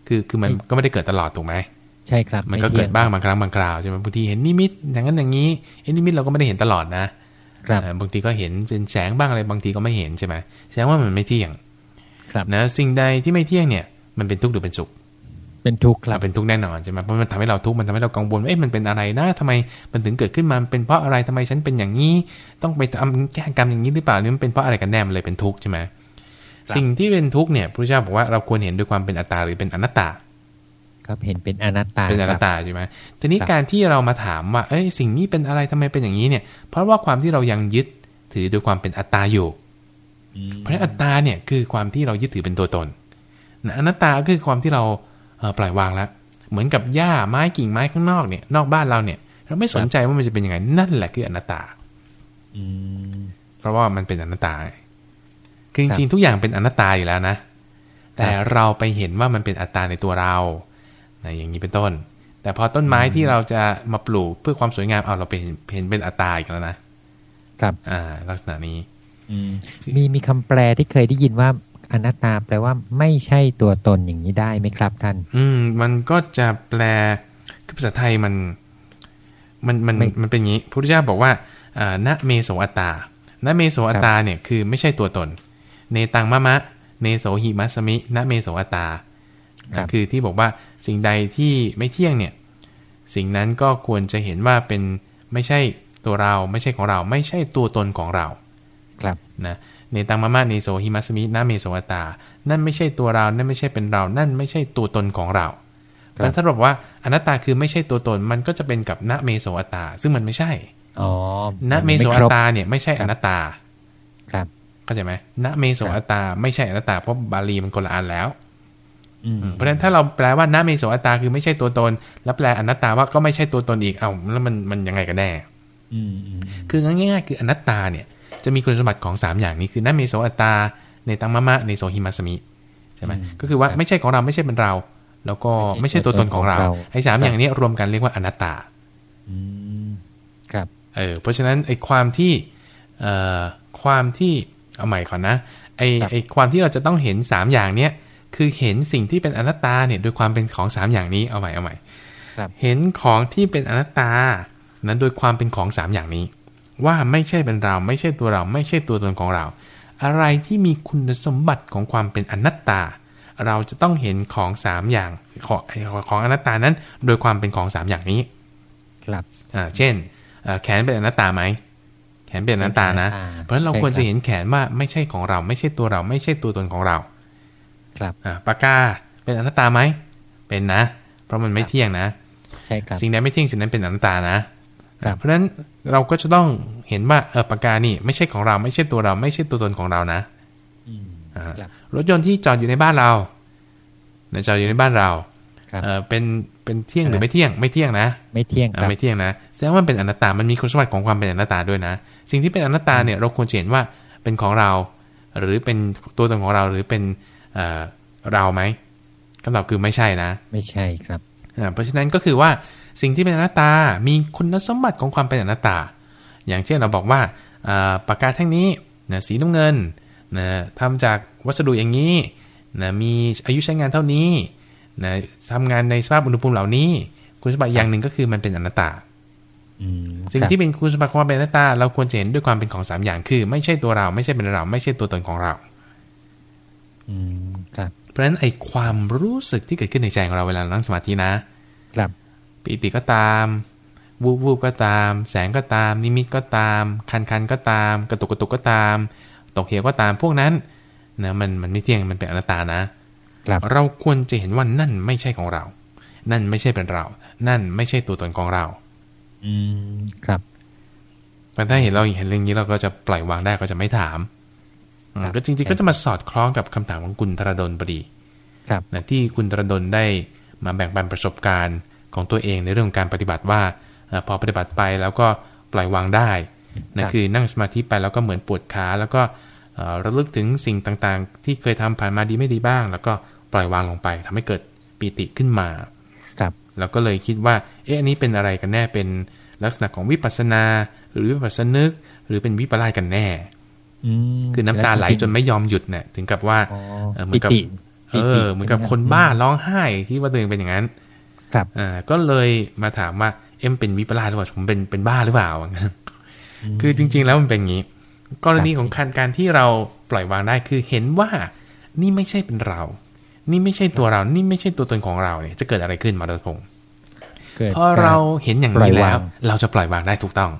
คือ คือมันก็ไม่ได้เกิดตลอด ถูกไหม ใช่ครับ มันก็ไที่เกิยดบ้างบางครั้งบางคราวใช่ไหมบางทีเห็นนิมิตอย่างนั้นอย่างนี้เอ้นิมิตเราก็ไม่ได้เห็นตลอดนะครับเอ่อบางทีก็เห็นเป็นแสงบ้างอะไรบางทีก็ไม่เห็นใช่ไหมแสดงว่ามันไม่เที่ยง ครับนะสิ่งใดที่ไม่เที่ยงเนี่ย มันเป็นทุกข์หรือเป็นสุข เป็นทุกข์ครับอะเป็นทุกข์แน่นอนใช่ไหมเพราะมันทำให้เราทุกข์มันทำให้เรากังวลว่าเอ๊ะมันเป็นอะไรนะทำไมมันถึงเกิดขึ้นมามันเป็นเพราะอะไรทำไมฉันเป็นอย่างนี้ ต้องไปทำแก้กรรมอย่างนี้หรือเปล่าหรือมันเป็นเพราะอะไรกันแน่มันเลยเป็นทุกข์ใช่ไหมสิ่งที่เป็นทุกข์เนี่ยพระเจ้าบอกว่าเราควรเห็นด้วยความเป็นอัตตาหรือเป็นอนัตตา ครับเห็นเป็นอนัตตาเป็นอนัตครับตาใช่ไหมทีนี้ครับการที่เรามาถามว่า เอ้ยสิ่งนี้เป็นอะไรทำไมเป็นอย่างนี้เนี่ย เพราะว่าความที่เรายังยึดถือด้วยความเป็นอัตตาอยู่อืมเพราะฉะนั้นอัตตาเนี่ยคือความที่เรายึดถือเป็นตัวตนนะอนัตตาก็คือความที่เราเอ่อปล่อยวางแล้ว เหมือนกับหญ้าไม้กิ่งไม้ข้างนอกเนี่ยนอกบ้านเราเนี่ย เราไม่สนใจว่ามันจะเป็นยังไง นั่นแหละคืออนัตตาอืมเพราะว่ามันเป็นอนัตตาคือจครับริงๆทุกอย่างเป็นอนัตตาอยู่แล้วนะ แต่ครับเราไปเห็นว่ามันเป็นอัตตาในตัวเรา นะอย่างนี้เป็นต้น แต่พอต้นไม้ที่เราจะมาปลูกเพื่อความสวยงามเอาเราไปเห็นเห็นเป็นอัตตาอีกแล้วนะครับอ่า ลักษณะนี้อืมมีมีคำแปลที่เคยได้ยินว่าอนัตตาแปลว่าไม่ใช่ตัวตนอย่างนี้ได้ไหมครับท่าน อืม มันก็จะแปลคือภาษาไทยมัน มันมันไม่มันเป็นอย่างนี้พระพุทธเจ้าบอกว่าอ่าณเมโสอัตตานะ เมโสอัตตาเนี่ยคือไม่ใช่ตัวตน เนตังมะมะ เนโสหะมัสมิ นะ เมโสอัตตาครับคือที่บอกว่า สิ่งใดที่ไม่เที่ยงเนี่ยสิ่งนั้นก็ควรจะเห็นว่าเป็นไม่ใช่ตัวเราไม่ใช่ของเรา ไม่ใช่ตัวตนของเรา ครับนะเนตังมะมะเนโสหะมัสมินะ เมโสอัตตา นั่นไม่ใช่ตัวเรา นั่นไม่ใช่เป็นเรา นั่นไม่ใช่ตัวตนของเราครับแล้วถ้าบอกว่าอนัตตาคือไม่ใช่ตัวตน มันก็จะเป็นกับ นะ เมโสอัตตา ซึ่งมันไม่ใช่อ๋อณเมโสอัตตาเนี่ยไม่ใช่อนัตตา ครับ เข้าใจไหมณเมโสอัตตา ไม่ใช่อนัตตา เพราะบาลีมันคนละอันแล้วอืม เพราะฉะนั้นถ้าเราแปลว่าณเมโสอัตตาคือไม่ใช่ตัวตน แล้วแปลอนัตตาว่าก็ไม่ใช่ตัวตนอีกเอ้าแล้วมันมันยังไงกันแน่อืมอืมคือง่ายๆ คืออนัตตาเนี่ยจะมีคุณสมบัติของ 3 อย่างนี้คือนาเมโสอัตตาในตังมะมะในโสหิมัสมิใช่ไหมก็คือว่าไม่ใช่ของเราไม่ใช่เป็นเรา แล้วก็ไม่ใช่ตัวตนของเราไอ้สามอย่างนี้รวมกันเรียกว่าอนัตตาอืมครับเออเพราะฉะนั้นไอ้ความที่เอ่อความที่เอาใหม่ก่อนนะไอ้ไอ้ความที่เราจะต้องเห็น3อย่างเนี้ย คือเห็นสิ่งที่เป็นอนัตตาเนี่ยโดยความเป็นของ3อย่างนี้เอาใหม่เอาใหม่ครับเห็นของที่เป็นอนัตตา นั้นโดยความเป็นของ3อย่างนี้ ว่าไม่ใช่เป็นเราไม่ใช่ตัวเรา ไม่ใช่ตัวตนของเรา อะไรที่มีคุณสมบัติของความเป็นอนัตตา เราจะต้องเห็นของ3อย่างของของอนัตตานั้น โดยความเป็นของ3อย่างนี้ ครับอ่าเช่นเอ่อแขนเป็นอนัตตาไหมแขนเป็นอนัตตานะเป็นอนัตตาเพราะฉะนั้นเราใช่ควรครัจะบเห็นแขนว่าไม่ใช่ของเรา ไม่ใช่ตัวเรา ไม่ใช่ตัวตนของเรา ครับอ่าปากกาเป็นอนัตตาไหมเป็นนะ เพราะมันไม่ครับเที่ยงนะใช่ครับสิ่งใดไม่เที่ยงสิ่งนั้นเป็นอนัตตานะครับเพราะฉะนั้นเราก็จะต้องเห็นว่าเออปากกานี่ไม่ใช่ของเราไม่ใช่ตัวเรา ไม่ใช่ตัวตนของเรานะอืมอ่าครับรถยนต์ที่จอดอยู่ในบ้านเรานะจอดอยู่ในบ้านเราครับเออเป็นเป็นเที่ยงหรือไม่เที่ยงไม่เที่ยงนะ ไม่เที่ยงคอ่ารับไม่เที่ยงนะแสดงว่ามันเป็นอนัตตามันมีคุณสมบัติของความเป็นอนัตตาด้วยนะ สิ่งที่เป็นอนัตตาเนี่ยเราควรจะเห็นว่าเป็นของเรา หรือเป็นตัวตนของเราหรือเป็น เอ่อเราไหมคำตอบคือไม่ใช่นะ ไม่ใช่ครับอ่าเพราะฉะนั้นก็คือว่าสิ่งที่เป็นอนัตตา มีคุณสมบัติของความเป็นอนัตตา อย่างเช่นเราบอกว่าอ่าปากกาแท่งนี้นะสีน้ำเงินนะทำจากวัสดุอย่างนี้นะมีอายุใช้งานเท่านี้นะทำงานในสภาพอุณหภูมิเหล่านี้ คุณสมบัติอย่างหนึ่งก็คือมันเป็นอนัตตาอืมสิ่งครับที่เป็นคุณสมบัติของความเป็นอนัตตา เราควรจะเห็นด้วยความเป็นของสามอย่างคือ ไม่ใช่ตัวเราไม่ใช่เป็นเรา ไม่ใช่ตัวตนของเราอืม ครับเพราะฉะนั้นไอ้ความรู้สึกที่เกิดขึ้นในใจของเราเวลาเรานั่งสมาธินะ ครับปีติก็ตามโวูบวูบก็ตาม แสงก็ตาม นิมิตก็ตาม คันคันก็ตาม กระตุกกระตุกก็ตาม ตกเหวก็ตามพวกนั้นนะมันมันไม่เที่ยงมันเป็นอนัตตานะ ครับเราควรจะเห็นว่านั่นไม่ใช่ของเรา นั่นไม่ใช่เป็นเรา นั่นไม่ใช่ตัวตนของเรา อืมครับแต่ถ้าเห็นเราเห็นเรื่องนี้เราก็จะปล่อยวางได้ก็จะไม่ถามอืมครับ ก็จริงๆก็จะมาสอดคล้องกับคำถามของคุณธรดลพอดีครับนะที่คุณธรดลได้มาแบ่งปันประสบการณ์ของตัวเองในเรื่องของการปฏิบัติว่าเออพอปฏิบัติไปแล้วก็ปล่อยวางได้นะคือนั่งสมาธิไปแล้วก็เหมือนปวดขา แล้วก็เอ่อระลึกถึงสิ่งต่างๆ ที่เคยทำผ่านมาดีไม่ดีบ้าง แล้วก็ปล่อยวางลงไปทำให้เกิดปีติขึ้นมาครับเราก็เลยคิดว่าเอ๊ะอันนี้เป็นอะไรกันแน่เป็นลักษณะของวิปัสสนา หรือวิปัสสนึก หรือเป็นวิปลาสกันแน่อืม คือน้ำตาไหลจนไม่ยอมหยุดเนี่ยถึงกับว่าอ๋อเออเหมือนกับปิติเออเหมือนกับคนบ้าร้องไห้ที่ว่าตัวเองเป็นอย่างนั้น ครับอ่าก็เลยมาถามว่า เอ็มเป็นวิปลาสหรือเปล่าผมเป็นเป็นบ้าหรือเปล่าคือจริง ๆ แล้วมันเป็นอย่างนี้กรณีของการการที่เราปล่อยวางได้คือเห็นว่านี่ไม่ใช่เป็นเรา นี่ไม่ใช่ตัวเรา นี่ไม่ใช่ตัวตนของเราเนี่ย จะเกิดอะไรขึ้นมาดพงศ์เกิดพอเราเห็นอย่างปล่อนี้ยวางแล้ว เราจะปล่อยวางได้ถูกต้อง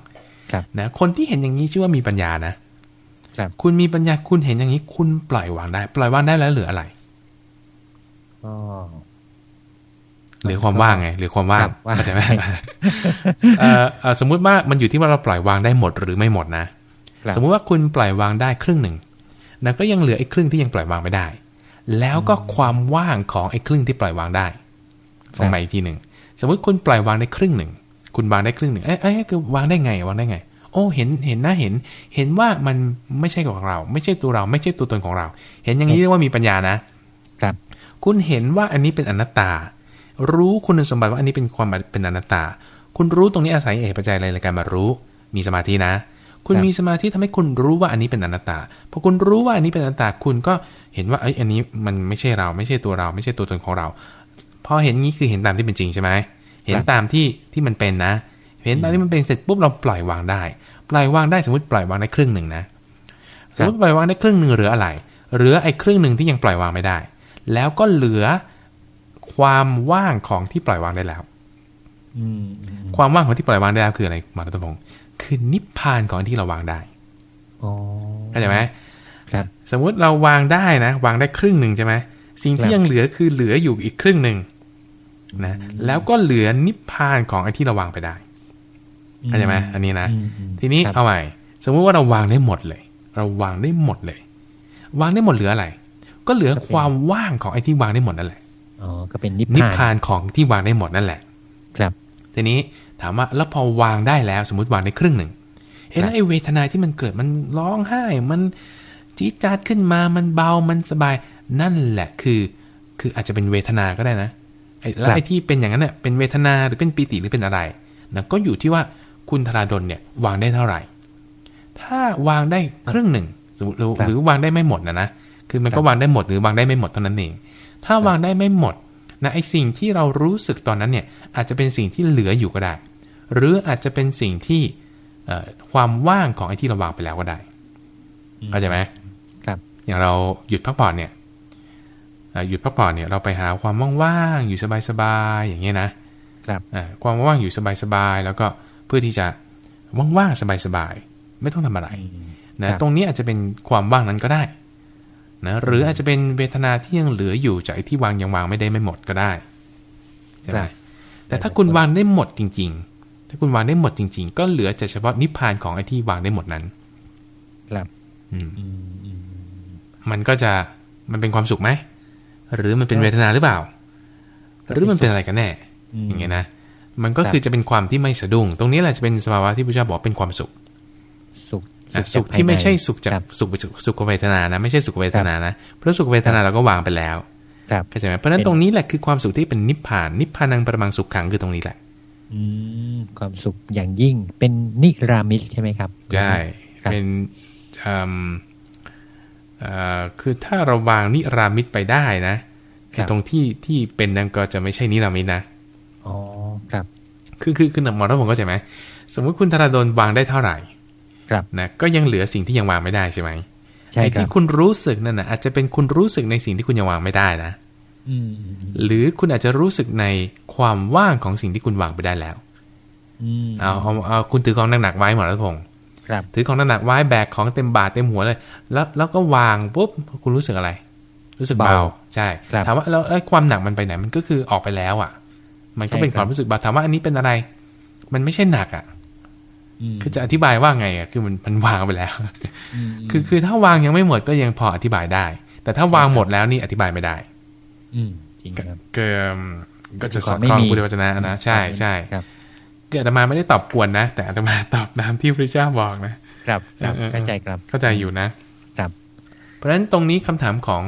ครับนะคนที่เห็นอย่างนี้ชื่อว่ามีปัญญานะ ครับคุณมีปัญญาคุณเห็นอย่างนี้ คุณปล่อยวางได้ ปล่อยวางได้แล้วเหลืออะไรอ๋อเหลือความว่างไงเหลือความว่างครับว่างเข้าใจไหมเอ่อเอ่อสมมุติว่ามันอยู่ที่ว่าเราปล่อยวางได้หมดหรือไม่หมดนะครับสมมุติว่าคุณปล่อยวางได้ครึ่งหนึ่งนะก็ยังเหลือไอ้ครึ่งที่ยังปล่อยวางไม่ได้ แล้วก็ความว่างของไอ้ครึ่งที่ปล่อยวางได้ฟังใหม่อีกทีหนึ่งสมมุติคุณปล่อยวางได้ครึ่งหนึ่งคุณวางได้ครึ่งหนึ่งเอ้ยเอ้ยคือวางได้ไงวางได้ไง โอ้เห็นเห็นนะเห็น เห็นว่ามันไม่ใช่ของเรา ไม่ใช่ตัวเรา ไม่ใช่ตัวตนของเรา เห็นอย่างนี้เรียกว่ามีปัญญานะครับ คุณเห็นว่าอันนี้เป็นอนัตตา รู้คุณสมบัติว่าอันนี้เป็นความเป็นอนัตตา คุณรู้ตรงนี้อาศัยเหตุปัจจัยอะไรในการมารู้ มีสมาธินะ คุณครับมีสมาธิทำให้คุณรู้ว่าอันนี้เป็นอนัตตาพอคุณรู้ว่าอันนี้เป็นอนัตตาคุณก็เห็นว่าเอ้ยอันนี้มันไม่ใช่เรา ไม่ใช่ตัวเรา ไม่ใช่ตัวตนของเราพอเห็นงี้คือเห็นตามที่เป็นจริงใช่ไหมเห็นตามที่ที่มันเป็นนะ เห็นตามที่มันเป็นเสร็จปุ๊บเราปล่อยวางได้ ปล่อยวางได้สมมติปล่อยวางได้ครึ่งหนึ่งนะสมมติปล่อยวางได้ครึ่งหนึ่งเหลืออะไร เหลือไอ้ครึ่งหนึ่งที่ยังปล่อยวางไม่ได้ แล้วก็เหลือความว่างของที่ปล่อยวางได้แล้วอืมอืมความว่างของที่ปล่อยวางได้แล้วคืออะไรมารัตพงศ์คือนิพพานของที่เราวางได้อ๋อเข้าใจไหมครับสมมุติเราวางได้นะ วางได้ครึ่งหนึ่งใช่ไหมสิ่งครัที่บยังเหลือคือเหลืออยู่อีกครึ่งหนึ่งนะแล้วก็เหลือนิพพานของไอ้ที่เราวางไปได้ เข้าใจไหมอันนี้นะอืมอืมทีนี้ครับเอาใหม่สมมุติว่าเราวางได้หมดเลย เราวางได้หมดเลย วางได้หมดเหลืออะไร ก็เหลือความว่างของไอ้ที่วางได้หมดนั่นแหละอ๋อก็เป็นนินิพพพาพานนของที่วางได้หมดนั่นแหละ ครับ ทีนี้ถามว่าแล้วพอวางได้แล้ว สมมติวางได้ครึ่งหนึ่งเห็นแล้วไอ้เวทนาที่มันเกิดมันร้องไห้ มันจี๊ดจ๊าดขึ้นมามันเบามันสบาย นั่นแหละคือ คืออาจจะเป็นเวทนาก็ได้นะไอ้แล้วไอ้ที่เป็นอย่างนั้นเน่ะเป็นเวทนาหรือเป็นปีติหรือเป็นอะไรนะก็อยู่ที่ว่า คุณธราดลเนี่ยวางได้เท่าไหร่ ถ้าวางได้ครึ่งหนึ่งสมมติหรือครับหรือวางได้ไม่หมดนะนะคือมันคก็รับวางได้หมดหรือวางได้ไม่หมดเท่านั้นเอง ถ้าวางได้ไม่หมดนะไอสิ่งที่เรารู้สึกตอนนั้นเนี่ยอาจจะเป็นสิ่งที่เหลืออยู่ก็ได้ หรืออาจจะเป็นสิ่งที่เอ่อความว่างของไอ้ที่เราวางไปแล้วก็ได้เข้าใจไหมครับ อย่างเราหยุดพักผ่อนเนี่ยเอ่อหยุดพักผ่อนเนี่ยเราไปหาความว่างๆอยู่สบายๆอย่างเงี้ยนะครับอ่าความว่างๆอยู่สบายๆแล้วก็ เพื่อที่จะว่างๆสบายๆไม่ต้องทำอะไรนะครับตรงนี้อาจจะเป็นความว่างนั้นก็ได้นะหรืออาจจะเป็นเวทนาที่ยังเหลืออยู่จากไอ้ที่วางยังวางไม่ได้ไม่หมดก็ได้ใช่ไหมครับแต่ถ้าคุณวางได้หมดจริง ๆ ถ้าคุณวางได้หมดจริง ๆ ก็เหลือแต่เฉพาะนิพพานของไอ้ที่วางได้หมดนั้น ครับ อืมอืมอืมมันก็จะมันเป็นความสุขไหมหรือมันเป็นครับเวทนาหรือเปล่าก็หรือมันเป็นอะไรกันแน่อืมอย่างเงี้ยนะ มันก็ครับคือจะเป็นความที่ไม่สะดุ้ง ตรงนี้แหละจะเป็นสภาวะที่พระเจ้าบอกเป็นความสุข สุขอะจาสุขที่ไม่ใช่สุขจากครับสุขสุขเวทนานะ ไม่ใช่สุขเวทนานะเพราะสุขเวทนาเราก็วางไปแล้วครับเข้าใจไหมเพราะฉะนั้นเป็นตรงนี้แหละคือความสุขที่เป็นนิพพานนิพพานังประมังสุขขังคือตรงนี้แหละ อืมความสุขอย่างยิ่งเป็นนิรามิตใช่ไหมครับใช่ครับเป็นเอิ่มเอ่อคือถ้าเราวางนิรามิตไปได้นะไอ้ตรงที่ที่เป็นนั่นก็จะไม่ใช่นิรามิตนะอ๋อ ครับคือคือคือหมอท่านผมเข้าใจไหมสมมติคุณธราดลวางได้เท่าไหร่ ครับนะก็ยังเหลือสิ่งที่ยังวางไม่ได้ใช่ไหมใช่ไอ้ครัที่บคุณรู้สึกนั่นนะอาจจะเป็นคุณรู้สึกในสิ่งที่คุณยังวางไม่ได้นะอืมอืมอืมหรือคุณอาจจะรู้สึกในความว่างของสิ่งที่คุณวางไปได้แล้วอืมเอาเอาเอาคุณถือของหนักๆไว้หมอรัตพงศ์ครับถือของหนักๆไว้แบกของเต็มบาทเต็มหัวเลย แล้วแล้วก็วางปุ๊บคุณรู้สึกอะไร รู้สึกเบาใช่ครับถามว่าแล้วแล้วความหนักมันไปไหนมันก็คือออกไปแล้วอะ มันก็เป็นใช่คครับวามรู้สึกเบาถามว่าอันนี้เป็นอะไร มันไม่ใช่หนักอะมคือจะอธิบายว่าไงอะคือมันมันวางไปแล้วมคือคือถ้าวางยังไม่หมดก็ยังพออธิบายได้ แต่ถ้าวางหมดแล้วนี่อธิบายไม่ได้ อืมจริงครับเกิมก็จะสอดไม่คล้องมีพุทธวจนะนะใช่ใช่ครับคืออาตมาไม่ได้ตอบกวนนะ แต่อาตมาตอบตามที่พระเจ้าบอกนะ ครับครับเออเออเข้าใจครับเข้าใจอยู่นะครับ เพราะฉะนั้นตรงนี้คำถามของ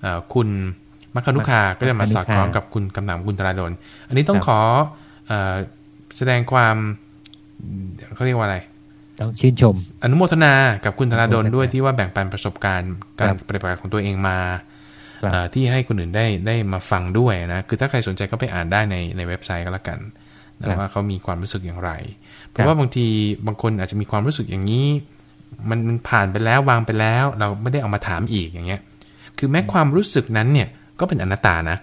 เออคุณ มัคคานุคาก็จะมาสอดคล้องกับคุณคำถามของคุณธราดลอันนี้ต้องครับขอเออแสดงความเขาเรียกว่าอะไร ต้องชื่นชม อนุโมทนากับคุณธราดลอนุโมทนาด้วยที่ว่าแบ่งปันประสบการณ์การครับปฏิบัติของตัวเองมาครับเอ่อที่ให้คนอื่นได้ได้มาฟังด้วยนะ คือถ้าใครสนใจก็ไปอ่านได้ในในเว็บไซต์ก็แล้วกันนะว่าเขามีความรู้สึกอย่างไร เพราะว่าบางทีบางคนอาจจะมีความรู้สึกอย่างนี้ มันมันผ่านไปแล้ววางไปแล้ว เราไม่ได้เอามาถามอีกอย่างเงี้ย คือแม้ความรู้สึกนั้นเนี่ย ก็เป็นอนัตตานะ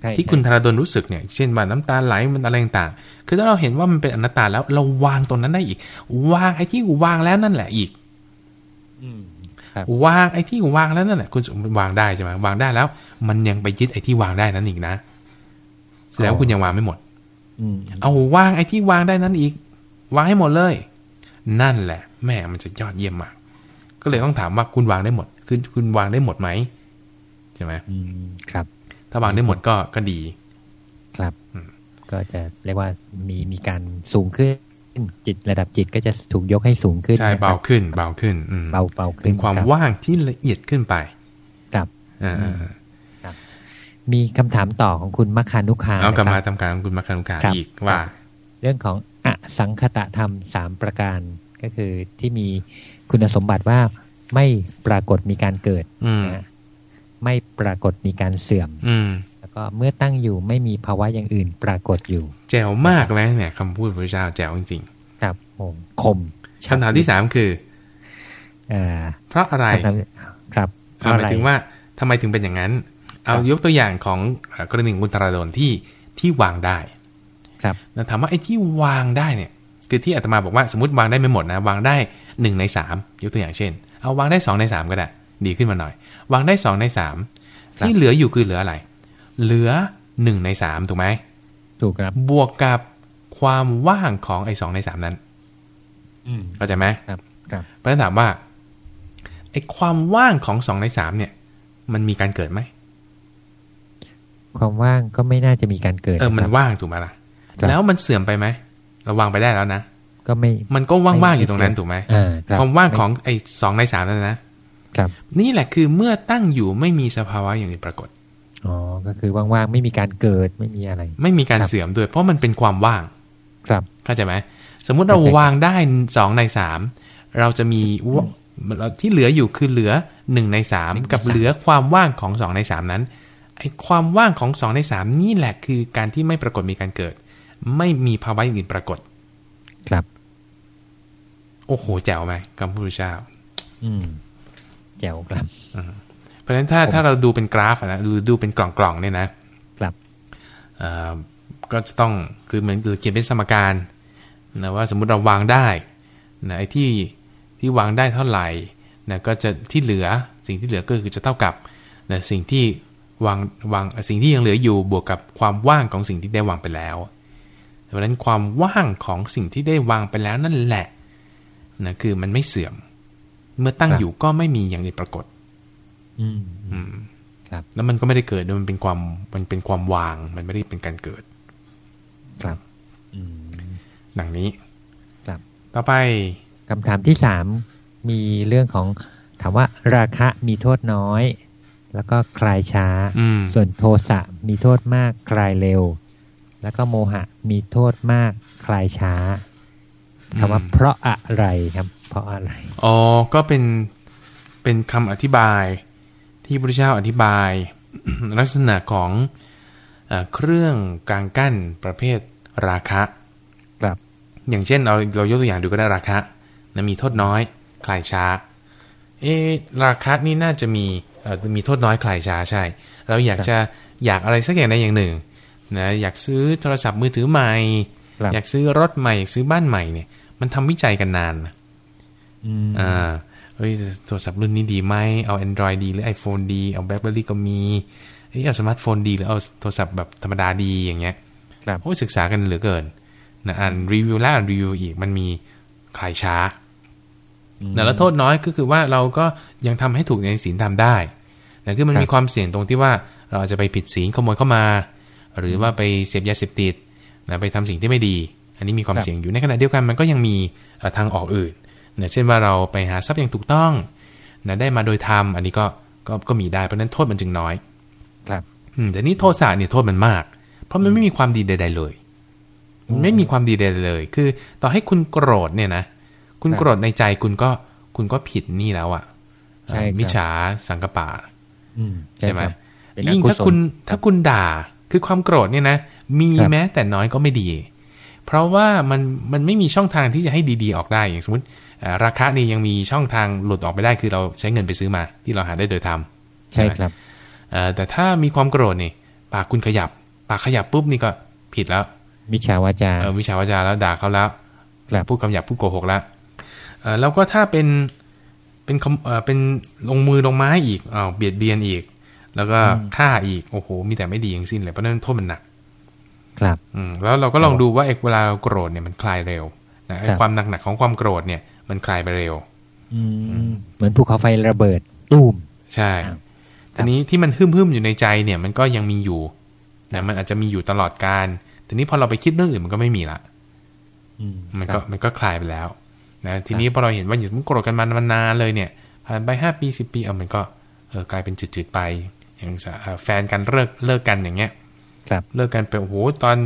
ใช่ที่คุณธราดลรู้สึกเนี่ย เช่นว่าน้ำตาไหลมันอะไรต่างๆคือถ้าเราเห็นว่ามันเป็นอนัตตาแล้วเราวางตรงนั้นได้อีก วางไอ้ที่วางแล้วนั่นแหละอีกอืมครับวางไอ้ที่วางแล้วนั่นแหละคุณวางได้ใช่ไหมวางได้แล้ว มันยังไปยึดไอ้ที่วางได้นั้นอีกนะแสดงว่าคุณยังวางไม่หมดอืมเอาวางไอ้ที่วางได้นั้นอีก วางให้หมดเลย นั่นแหละ แม่มันจะยอดเยี่ยมมาก ก็เลยต้องถามว่าคุณวางได้หมด คือคุณวางได้หมดไหม ใช่ไหมอืมครับ ถ้าวางได้หมดก็ก็ดี ครับอืมก็จะเรียกว่ามีมีการสูงขึ้นจิตระดับจิตก็จะถูกยกให้สูงขึ้นใช่นะครับเบาขึ้น เบาขึ้นอืมเบาเบาขึ้เป็นนความรับว่างที่ละเอียดขึ้นไป ครับอ่าอืมมีคำถามต่อของคุณมัคคานุคาเอากลับนะคมารับทำการของคุณมาคานุกาครับอีกว่า เรื่องของอสังคตธรรมสามประการก็คือที่มีคุณสมบัติว่าไม่ปรากฏมีการเกิดอืมนะฮะ ไม่ปรากฏมีการเสื่อม อืมแล้วก็เมื่อตั้งอยู่ไม่มีภาวะอย่างอื่นปรากฏอยู่ แจ๋วมากเลยเนี่ยคำพูดพระเจ้าแจ๋วจริงครับผมคมๆคำถามที่สามคือเอ่อเพราะอะไรคำถามครับเอาหมายถึงว่าทำไมถึงเป็นอย่างนั้น เอาครับยกตัวอย่างของเอ่อกรณีของคุณธราดลที่ที่วางได้ ครับแล้วถามว่าไอ้ที่วางได้เนี่ย คือที่อาตมาบอกว่าสมมติวางได้ไม่หมดนะ วางได้หนึ่งในสามยกตัวอย่างเช่น เอาวางได้สองในสามก็ได้ ดีขึ้นมาหน่อย วางได้สองในสามครับที่เหลืออยู่คือเหลืออะไร เหลือหนึ่งในสามถูกไหมถูกครับ บวกกับความว่างของไอ้สองในสามนั้นอืมเข้าใจไหมครับ ครับเพราะฉะนั้นถามว่าไอ้ความว่างของสองในสามเนี่ย มันมีการเกิดไหมความว่างก็ไม่น่าจะมีการเกิด เออมันครับว่างถูกไหมล่ะครับแล้วมันเสื่อมไปไหมเราวางไปได้แล้วนะก็ไม่ มันก็ว่างๆไม่อยู่ตรงนั้นเสื่อมถูกไหมอ่าครับความว่างของไอ้สองในสามนั่นนะ ครับ นี่แหละคือเมื่อตั้งอยู่ไม่มีสภาวะอย่างนี้ปรากฏอ๋อก็คือว่างๆไม่มีการเกิดไม่มีอะไร ไม่มีการครับเสื่อมด้วย เพราะมันเป็นความว่าง ครับเข้าใจไหมสมมุติเราเข้าใจวางได้สองในสามเราจะมีวเราที่เหลืออยู่คือเหลือหนึ่งในสามหนึ่งในกับสามเหลือความว่างของสองในสามนั้นไอ้ความว่างของสองในสามนี่แหละคือการที่ไม่ปรากฏมีการเกิด ไม่มีภาวะอย่างอื่นปรากฏ ครับ โอ้โหแจ๋วไหมคำพูดพระเจ้าอืม แจ๋วครับเพราะฉะนั้นถ้าผมถ้าเราดูเป็นกราฟอะนะหรือดูเป็นกล่องๆเนี่ยนะครับเอ่อก็จะต้องคือเหมือนหรือเขียนเป็นสมการนะว่าสมมุติเราวางได้นะไอ้ที่ที่วางได้เท่าไหร่นะก็จะที่เหลือสิ่งที่เหลือก็คือจะเท่ากับนะสิ่งที่วางวางสิ่งที่ยังเหลืออยู่บวกกับความว่างของสิ่งที่ได้วางไปแล้วเพราะฉะนั้นความว่างของสิ่งที่ได้วางไปแล้วนั่นแหละนะคือมันไม่เสื่อม เมื่อตั้งครับอยู่ก็ไม่มีอย่างอื่นปรากฏ อืมอืมครับ แล้วมันก็ไม่ได้เกิดด้วยมันเป็นความมันเป็นความวาง มันไม่ได้เป็นการเกิด ครับ อืมดังนี้ ครับ ต่อไปคำถามที่สามมีเรื่องของถามว่าราคะมีโทษน้อย แล้วก็คลายช้าอืมส่วนโทสะมีโทษมากคลายเร็ว แล้วก็โมหะมีโทษมากคลายช้าถามว่าเพราะอะไรครับเพ ราะอะไร อ๋อ ก็เป็นเป็นคำอธิบายที่พระพุทธเจ้าอธิบายลักษณะของเออเครื่องกลางกั้นประเภทราคะครับอย่างเช่นเราเรายกตัวอย่างดูก็ได้ราคะนะมีโทษน้อย คลายช้า เอะราคะนี่น่าจะมีเอ่อมีโทษน้อยคลายช้าใช่ เราอยากจะอยากอะไรสักอย่างใดอย่างหนึ่งนะอยากซื้อโทรศัพท์มือถือใหม่ครับอยากซื้อรถใหม่อยากซื้อบ้านใหม่เนี่ย มันทำวิจัยกันนานนะ อืมอ่าเฮ้ยโทรศัพท์รุ่นนี้ดีไหมเอา Android ดีหรือ iPhone ดี เอา BlackBerry ก็มีเฮ้ยเอาสมาร์ทโฟนดีหรือเอาโทรศัพท์แบบธรรมดาดีอย่างเงี้ยครับโอ้ยศึกษากันเหลือเกินนะอ่านรีวิวแล้วอ่านรีวิวอีกมันมีคลายช้าอืมนะแล้วโทษน้อยก็คือว่าเราก็ยังทำให้ถูกในศีลธรรมได้นะคือมันครับมีความเสี่ยงตรงที่ว่าเราอาจจะไปผิดศีลขโมยเข้ามา หรือว่าไปเสพยาเสพติดนะไปทำสิ่งที่ไม่ดี อันนี้มีความครับเสี่ยงอยู่ในขณะเดียวกันมันก็ยังมีเอ่อทางออกอื่น นะเช่นว่าเราไปหาทรัพย์อย่างถูกต้องนะได้มาโดยธรรมอันนี้ก็ก็ก็มีได้เพราะฉะนั้นโทษมันจึงน้อย ครับ อืมแต่นี่โทษะเนี่ยโทษมันมาก เพราะมันไม่มีความดีใด ๆ เลยมันไม่มีความดีใดๆเลย คือ ต่อให้คุณโกรธเนี่ยนะคุณครับโกรธในใจคุณก็คุณก็ผิดนี่แล้วอะใช่ครับเอ่อมิจฉาสังกปะอืมใช่ไหมครับเป็นยิ่งอกุศลถ้าคุณครับถ้าคุณด่าคือความโกรธเนี่ยนะมีครับแม้แต่น้อยก็ไม่ดี เพราะว่ามันมันไม่มีช่องทางที่จะให้ดี ๆ ออกได้อย่างสมมติเอ่อ ราคานี่ยังมีช่องทางหลุดออกไปได้คือเราใช้เงินไปซื้อมา ที่เราหาได้โดยธรรมใช่ครับเอ่อแต่ถ้ามีความโกรธนี่ปากคุณขยับ ปากขยับปุ๊บนี่ก็ผิดแล้วมิจฉาวาจาเออวิชาวาจาแล้วด่าเขาแล้วครับพูดคำหยาบพูดโกหกแล้วเออแล้วก็ถ้าเป็นเป็นคำเออเป็นลงมือลงไม้อีกอ้าวเบียดเบียนอีก แล้วก็ฆ่าอีกโอ้โห มีแต่ไม่ดีอย่างสิ้นเลยเพราะฉะนั้นโทษมันหนัก ครับ อืมแล้วเราก็ลองดูว่าไอ้เวลาเราโกรธเนี่ยมันคลายเร็วนะไอ้ครับความหนักหนักๆของความโกรธเนี่ย มันคลายไปเร็วอืมเหมือนภูเขาไฟระเบิดตูมใช่ครับทีนี้ที่มันฮึ่มๆอยู่ในใจเนี่ย มันก็ยังมีอยู่นะมันอาจจะมีอยู่ตลอดการทีนี้พอเราไปคิดเรื่องอื่นมันก็ไม่มีละอืมมันคก็รับมันก็คลายไปแล้วนะทีนี้พอเราเห็นว่าอย่างสมมติโกรธกันมานานๆเลยเนี่ยผ่านไปห้าปีสิบปีเอามันก็เออกลายเป็นจืดๆไป อย่างสะเอ่อแฟนกันเลิกเลิกกันอย่างเงี้ย ครับ เลิกกันไปโอ้โหตอน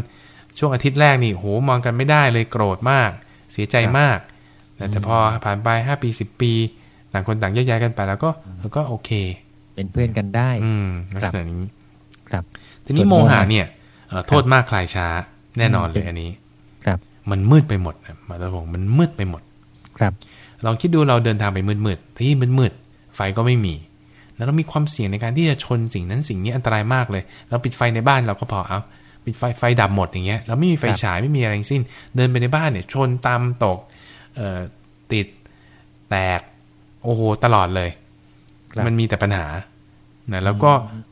ช่วงอาทิตย์แรกนี่โอ้โหมองกันไม่ได้เลยโกรธมาก เสียใจมากนะ แต่พอผ่านไปห้าปีสิบปี ต่างคนต่างแยกย้ายกันไปแล้วก็เออก็โอเค เป็นเพื่อนกันได้ อืมลักษณะนี้ครับ ทีนี้ส่วนโมโมหะหะเนี่ยเอ่อโทษมากคลายช้าแน่นอนเลยอันนี้ ครับ มันมืดไปหมดนะมาแล้วผมมันมืดไปหมด ครับ ลองคิดดูเราเดินทางไปมืดๆที่มืดๆไฟก็ไม่มี แล้วเรามีความเสี่ยงในการที่จะชนสิ่งนั้นสิ่งนี้อันตรายมากเลย เราปิดไฟในบ้านเราก็พอเอาปิดไฟไฟดับหมดอย่างเงี้ยเราไม่มีไฟครับฉายไม่มีอะไรทั้งสิ้น เดินไปในบ้านเนี่ยชนตามตกเอ่อ ติดแตก โอ้โห ตลอดเลยครับมันมีแต่ปัญหานะแล้วก็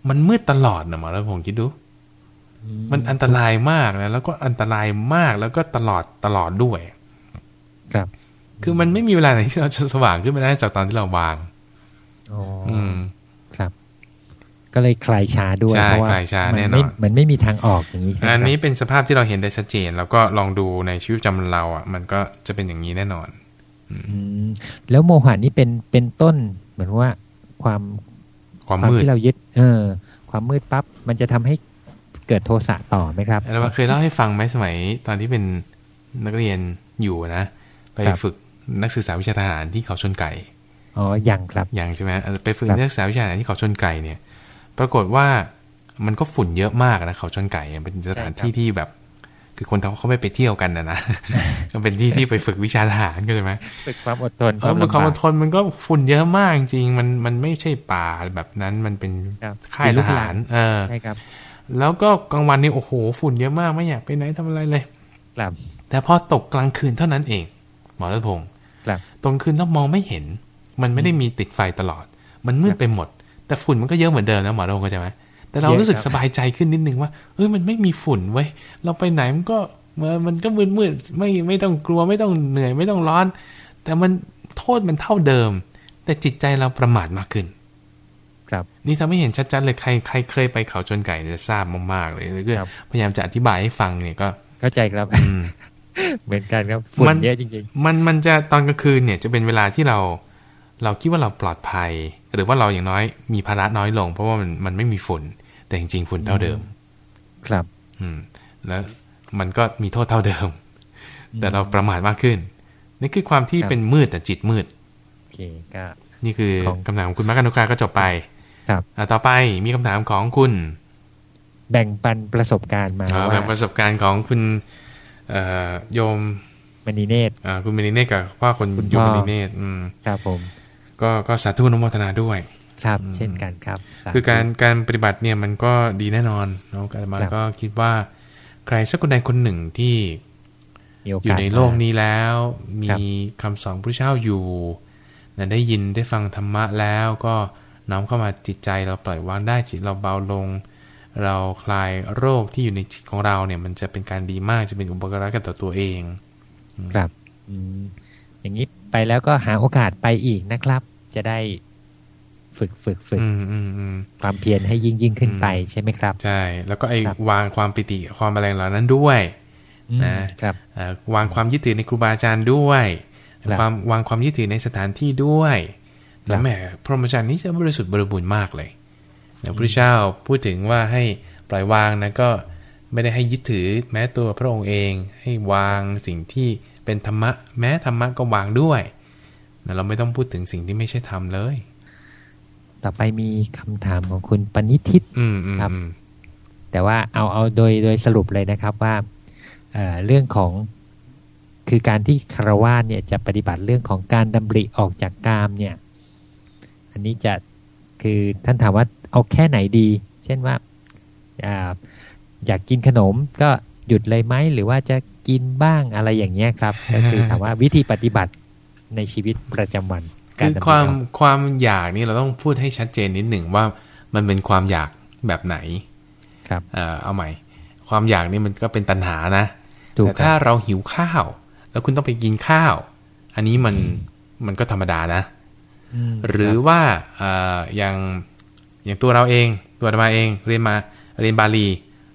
มันมืดตลอดนะหมอแล้วผมคิดดู มันอันตรายมากนะแล้วก็อันตรายมากแล้วก็ตลอดตลอดด้วย ครับ คือมันไม่มีเวลาไหนที่เราจะสว่างขึ้นมาได้จากตอนที่เราวาง อ๋อออืมครับ ก็เลยคลายช้าด้วยใช่เพราะว่าคลายช้ามัแน่นอนไม่มันไม่มีทางออกอย่างนี้ใช่ไหมอันนี้ครับเป็นสภาพที่เราเห็นได้ชัดเจน แล้วก็ลองดูในชีวิตประจำวันเราอะ มันก็จะเป็นอย่างนี้แน่นอนอืมแล้วโมหะนี่เป็นเป็นต้นเหมือนว่าความความความมืดที่เรายึด เออ ความมืดปั๊บมันจะทำให้เกิดโทสะต่อไหมครับเราเคยเล่าให้ฟังไหมสมัย ตอนที่เป็นนักเรียนอยู่นะ ไปครับฝึกนักศึกษาวิชาทหารที่เขาชนไก่อ๋อยังครับอย่างใช่ไหมเออไปฝึกครับนักศึกษาวิชาทหารที่เขาชนไก่เนี่ย ปรากฏว่ามันก็ฝุ่นเยอะมากนะเขาชนไก่เป็นสถานที่ที่แบบ คือคนเขาไม่ไปเที่ยวกันนะนะก็เป็นที่ที่ไปฝึกวิชาทหารก็ใช่ไหมฝึกความอดทนเออมันความลำอบดทนมันก็ฝุ่นเยอะมากจริงๆมันมันไม่ใช่ป่าแบบนั้นมันเป็นครับค่ายทหาร เออใช่ครับ แล้วก็กลางวันนี่โอ้โห ฝุ่นเยอะมากไม่อยากไปไหนทำอะไรเลย ครับ แต่พอตกกลางคืนเท่านั้นเอง หมอรัตพงศ์ครับตรงคืนเรามองไม่เห็น มันไม่ได้มีติดไฟตลอด มันมืดไปหมด แต่ฝุ่นมันก็เยอะเหมือนเดิมนะหมอรัตพงศ์เข้าใจไหมแต่เราเยอะรู้สึกครับสบายใจขึ้นนิดนึงว่าเอ้ยมันไม่มีฝุ่นเว้ยเราไปไหนมันก็เออมันก็มืดมืดๆไม่ไม่ต้องกลัวไม่ต้องเหนื่อยไม่ต้องร้อน แต่มันโทษมันเท่าเดิม แต่จิตใจเราประมาทมากขึ้น ครับ นี่ทำให้เห็นชัดๆเลยใครใครเคยไปเขาชนไก่จะทราบมากๆเลยแล้วก็ครับพยายามจะอธิบายให้ฟังเนี่ยก็เข้าใจครับอืมเหมือนกันครับฝุ่มันนเยอะจริงมันมันจะตอนกลางคืนเนี่ยจะเป็นเวลาที่เรา เราคิดว่าเราปลอดภัย หรือว่าเราอย่างน้อยมีภาระน้อยลง เพราะว่ามันมันไม่มีฝุ่น แต่จริงๆฝุ่นเท่าเดิมๆครับ อืม แล้วมันก็มีโทษเท่าเดิม แต่เราประมาทมากขึ้น นี่คือความที่ครับเป็นมืดแต่จิตมืดโอเคก็นี่คือของคำถามของคุณมักกนุกาก็จบไป ครับอะต่อไปมีคำถามของคุณ แบ่งปันประสบการณ์มาเอ่อว่าแบบประสบการณ์ของคุณเอ่อโยมมณีเนตรอ่าคุณเมนิเนตกับพ่อคนคุณโยมพ่อเมนิเนตอืมครับผม ก็ก็สาธุอนุโมทนาด้วย ครับอืมเช่นกันครับสธุคือการการปฏิบัติเนี่ยมันก็ดีแน่นอนเนาะการมาครับก็คิดว่า ใครสักคนใดคนหนึ่งที่มีโอกาสอยู่ในโลกมานี้แล้ว มีครับคำสอนพระเจ้าอยู่นะได้ยินได้ฟังธรรมะแล้วก็น้อมเข้ามาจิตใจเราปล่อยวางได้จิตเราเบาลง เราคลายโรคที่อยู่ในจิตของเราเนี่ย มันจะเป็นการดีมากจะเป็นอุปการะกับต่อตัวเอง ครับอืมอย่างนี้ ไปแล้วก็หาโอกาสไปอีกนะครับ จะได้ฝึกฝึกฝึกอืมอืมอืมความเพียรให้ยิ่งยิ่งขึ้นอืมไปใช่ไหมครับ ใช่ แล้วก็ไอ้ครับวางความปิติความอะไรเหล่านั้นด้วยอืมนะครับเอ่อวางความยึดถือในครูบาอาจารย์ด้วยครับความวางความยึดถือในสถานที่ด้วยครัแล้วบแหมพรหมจรรย์นี้จะบริสุทธิ์บริบูรณ์มากเลยนะพระเจ้าพูดถึงว่าให้ปล่อยวางนะก็ไม่ได้ให้ยึดถือแม้ตัวพระองค์เอง ให้วางสิ่งที่ เป็นธรรมะ แม้ธรรมะก็วางด้วยนะเราไม่ต้องพูดถึงสิ่งที่ไม่ใช่ธรรมเลย ต่อไปมีคำถามของคุณปณิทิตอืมอืมครับอืมแต่ว่าเอาเอาโดยโดยสรุปเลยนะครับว่าเอ่อเรื่องของคือการที่คารวาสเนี่ยจะปฏิบัติเรื่องของการดำริออกจากกามเนี่ย อันนี้จะคือท่านถามว่าเอาแค่ไหนดี เช่นว่าอ่าอยากกินขนมก็หยุดเลยไหมหรือว่าจะ กินบ้างอะไรอย่างเงี้ยครับ ก็คือถามว่าวิธีปฏิบัติในชีวิตประจำวันคือดำริความออกความอยากนี่เราต้องพูดให้ชัดเจนนิดหนึ่งว่ามันเป็นความอยากแบบไหน ครับเอ่อเอาใหม่ ความอยากนี่มันก็เป็นตัณหานะถูกแต่คถ้ารับเราหิวข้าว แล้วคุณต้องไปกินข้าว อันนี้มันมันก็ธรรมดานะมหรือคบว่าเอ่ออย่างอย่างตัวเราเอง ตัวเรามาเองเรียนมาเรียนบาลี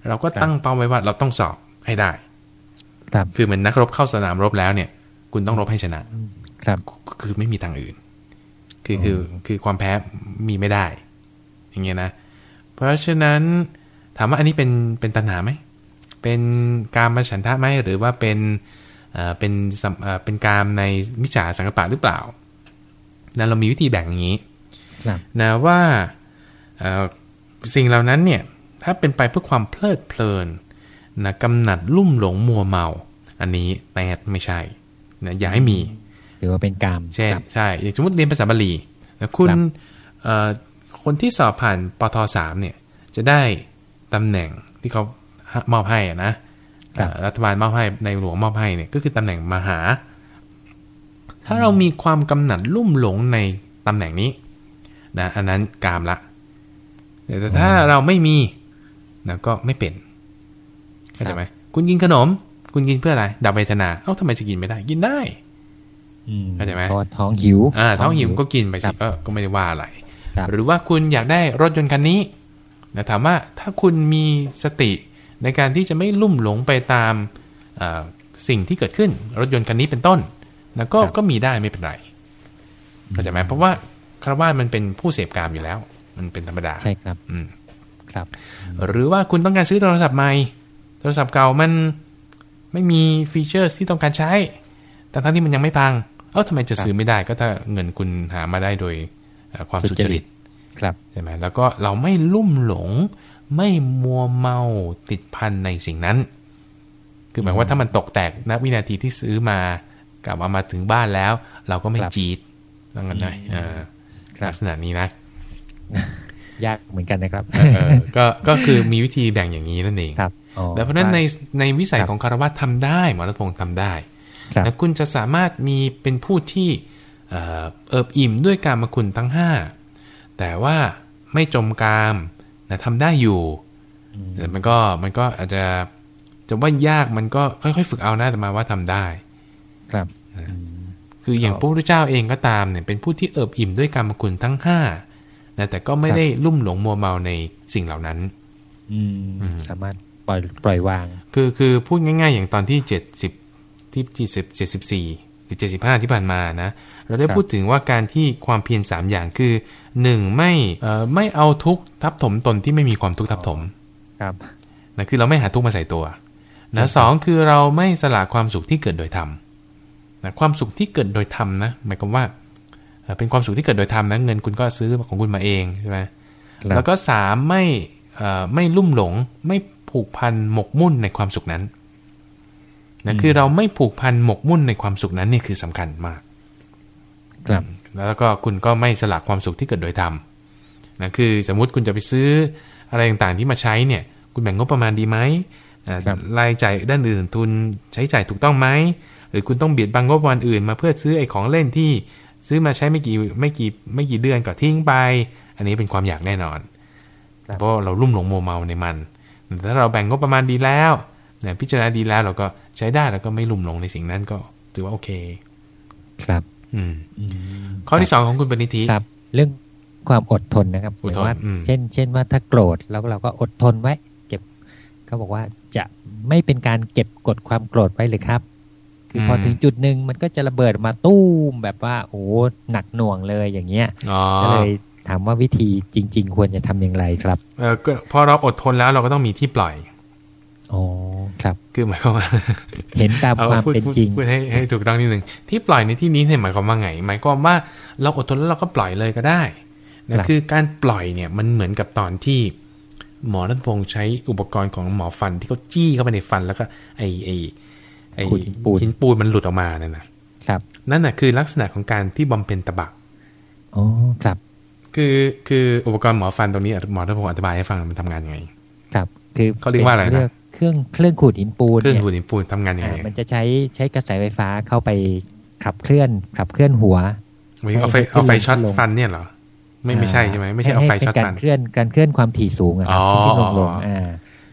เราก็ครับตั้งเป้าไว้ว่าเราต้องสอบให้ได้ ครับคือเหมือนนักรบเข้าสนามรบแล้วเนี่ย คุณต้องรบให้ชนะ ครับ คือไม่มีทางอื่น คือคือคือความแพ้มีไม่ได้ อย่างเงี้ยนะ เพราะฉะนั้นถามว่าอันนี้เป็นเป็นตัณหาไหม เป็นการมาฉันทะไหมหรือว่าเป็นเอ่อเป็นสัมเอ่อเป็นการในมิจฉาสังกปะหรือเปล่านะเรามีวิธีแบ่งอย่างนี้ครับนะว่าเอ่อสิ่งเหล่านั้นเนี่ย ถ้าเป็นไปเพื่อความเพลิดเพลิน นะกำหนัดลุ่มหลงมัวเมา อันนี้แตดไม่ใช่นะอย่าให้มี หรือว่าเป็นกามเช่นครับใช่อย่างสมมติเรียนภาษาบาลีแล้วคุณครับเอ่อคนที่สอบผ่านปทสามเนี่ย จะได้ตำแหน่งที่เขามอบให้อะนะเอ่อรัฐบาลมอบให้ในหลวงมอบให้เนี่ยก็คือตำแหน่งมหา ถ้าเรามีความกำหนัดลุ่มหลงในตำแหน่งนี้นะอันนั้นกามละแต่ถ้าเราไม่มีนะก็ไม่เป็น เข้าใจไหมคุณกินขนม คุณกินเพื่ออะไรดับเวทนาเอ้าทำไมจะกินไม่ได้ กินได้อืมเข้าใจไหมเพราะว่าท้องหิวอ่าท้องหิวก็กินไปครัสิบก็ก็ไม่ได้ว่าอะไรครับหรือว่าคุณอยากได้รถยนต์คันนี้นะถามว่าถ้าคุณมีสติในการที่จะไม่ลุ่มหลงไปตามเอ่อสิ่งที่เกิดขึ้น รถยนต์คันนี้เป็นต้นนะก็ก็มีได้ไม่เป็นไรเข้าใจไหมเพราะว่าคารวะมันเป็นผู้เสพกามอยู่แล้ว มันเป็นธรรมดาใช่ครับ อืมครับ หรือว่าคุณต้องการซื้อโทรศัพท์ใหม่ โทรศัพท์เก่ามันไม่มีฟีเจอร์ที่ต้องการใช้ แต่ทั้งที่มันยังไม่พัง เอ้าทำไมจะซื้อไม่ได้ก็ถ้าเงินคุณหามาได้โดยเอ่อความสุสุจจริริตตครับใช่ไหมแล้วก็เราไม่ลุ่มหลง ไม่มัวเมาติดพันในสิ่งนั้น คือหมายว่าถ้ามันตกแตกณวินาทีที่ซื้อมากลับเอามาถึงบ้านแล้ว เราก็ไม่ครับจีดว่างั้นนะเออครับลักษณะนี้นะ ยากเหมือนกันนะครับเออเออก็ก็คือมีวิธีแบ่งอย่างนี้นั่นเองครับอ๋อ แล้วเพราะฉะนั้นในในวิสัยครับของคารวะทำได้หมอรัตพงศ์ทำได้ครับแล้วคุณจะสามารถมีเป็นผู้ที่เอ่อเอิบอิ่มด้วยการมคุณทั้งห้าแต่ว่าไม่จมกามนะทำได้อยู่แต่มันก็มันก็อาจจะจะว่ายากมันก็ค่อยๆ ฝึกเอานะแต่มาว่าทำได้ ครับคืออย่างครับพระพุทธเจ้าเองก็ตามเนี่ยเป็นผู้ที่เอิบอิ่มด้วยกรรมคุณทั้งห้านะแต่ก็ไม่ครับได้ลุ่มหลงมัวเมาในสิ่งเหล่านั้น อืมอืมสามารถ ปล่อยปล่อยวาง คือคือพูดง่าย ๆ อย่างตอนที่เจ็ดสิบที่ที่สิบเจ็ดสิบสี่หรือเจ็ดสิบห้าที่ผ่านมานะ เราได้ครับพูดถึงว่าการที่ความเพียรสามอย่างคือหนึ่งไม่เอ่อไม่เอาทุกข์ทับถมตนที่ไม่มีความทุกข์ทับถมครับนะคือเราไม่หาทุกข์มาใส่ตัวใช่นะครับสองคือเราไม่สละความสุขที่เกิดโดยธรรมนะความสุขที่เกิดโดยธรรมนะหมายความว่าเอ่อเป็นความสุขที่เกิดโดยธรรมนะเงินคุณก็ซื้อของคุณมาเองใช่ไหมครับแล้วก็สามไม่เอ่อไม่ลุ่มหลงไม่ ผูกพันหมกมุ่นในความสุขนั้นนะคือเราไม่ผูกพันหมกมุ่นในความสุขนั้นนี่คือสำคัญมาก ครับ แล้วก็คุณก็ไม่สละความสุขที่เกิดโดยธรรมนะคือสมมุติคุณจะไปซื้ออะไรต่างๆที่มาใช้เนี่ย คุณแบ่งงบประมาณดีไหมอ่าครับรายจ่ายด้านอื่นทุนใช้จ่ายถูกต้องไหมหรือคุณต้องเบียดบังงบประมาณอื่น มาเพื่อซื้อไอ้ของเล่นที่ ซื้อมาใช้ไม่กี่ไม่กี่ไม่กี่เดือนก็ทิ้งไป อันนี้เป็นความอยากแน่นอนครับเพราะเราลุ่มหลงโมวเมาในมันแต่ ถ้าเราแบ่งงบประมาณดีแล้วเนี่ยพิจารณาดีแล้วเราก็ใช้ได้แล้วก็ไม่ลุ่มหลงในสิ่งนั้นก็ถือว่าโอเค ครับ อืมข้อที่สองของคุณปณิธิครับ เรื่องความอดทนนะครับหอดรือทนว่าอืมเช่น เช่นว่าถ้าโกรธแล้วเราก็อดทนไว้ เก็บเขาบอกว่าจะไม่เป็นการเก็บกดความโกรธไว้เลยครับ คือพอถึงจุดหนึ่งมันก็จะระเบิดมาตู้มแบบว่า โอ้หนักหน่วงเลยอย่างเงี้ยอ๋อก็เลย ถามว่าวิธีจริง ๆ ควรจะทำอย่างไรครับ เออก็พอเราอดทนแล้วเราก็ต้องมีที่ปล่อยอ๋อครับ คือหมายความว่า เห็นตามเอาความพูดเป็นพูดจริงพูดให้ให้ถูกต้องนิดหนึ่งที่ปล่อยในที่นี้เนี่ยหมายความว่าไง หมายความว่าเราอดทนแล้วเราก็ปล่อยเลยก็ได้นะครับคือการปล่อยเนี่ยมันเหมือนกับตอนที่ หมอรัตพงษ์ใช้อุปกรณ์ของหมอฟันที่เขาจี้เข้าไปในฟันแล้วก็ ไอไอไอขูดหินปูนหินปูนมันหลุดออกมานั่นนะครับ นั่นน่ะคือลักษณะของการที่บำเพ็ญตบะอ๋อครับ คือคืออุปกรณ์หมอฟันตรงนี้หมอรัตพงษ์อธิบายให้ฟังมันทำงานยังไง ครับ คือเขาเรียกว่าอะไรนะป็เครื่องเครื่องขูดหินปูนเครื่องเนี่ยขูดหินปูนทำงานยังไงอ่ามันจะใช้ใช้กระแสไฟฟ้าเข้าไปขับเคลื่อนขับเคลื่อนหัวหมายถึงเอาไฟให้ขึ้นเอาไฟลงช็อตขึ้นลงฟันเนี่ยเหรอไม่ไม่ใช่ใช่ไหมไม่ใช่เอาไฟช็อตให้ฟัเป็นนการเคลื่อนการเคลื่อนความถี่สูงอะครับอ๋อขึ้นลงลงอ่า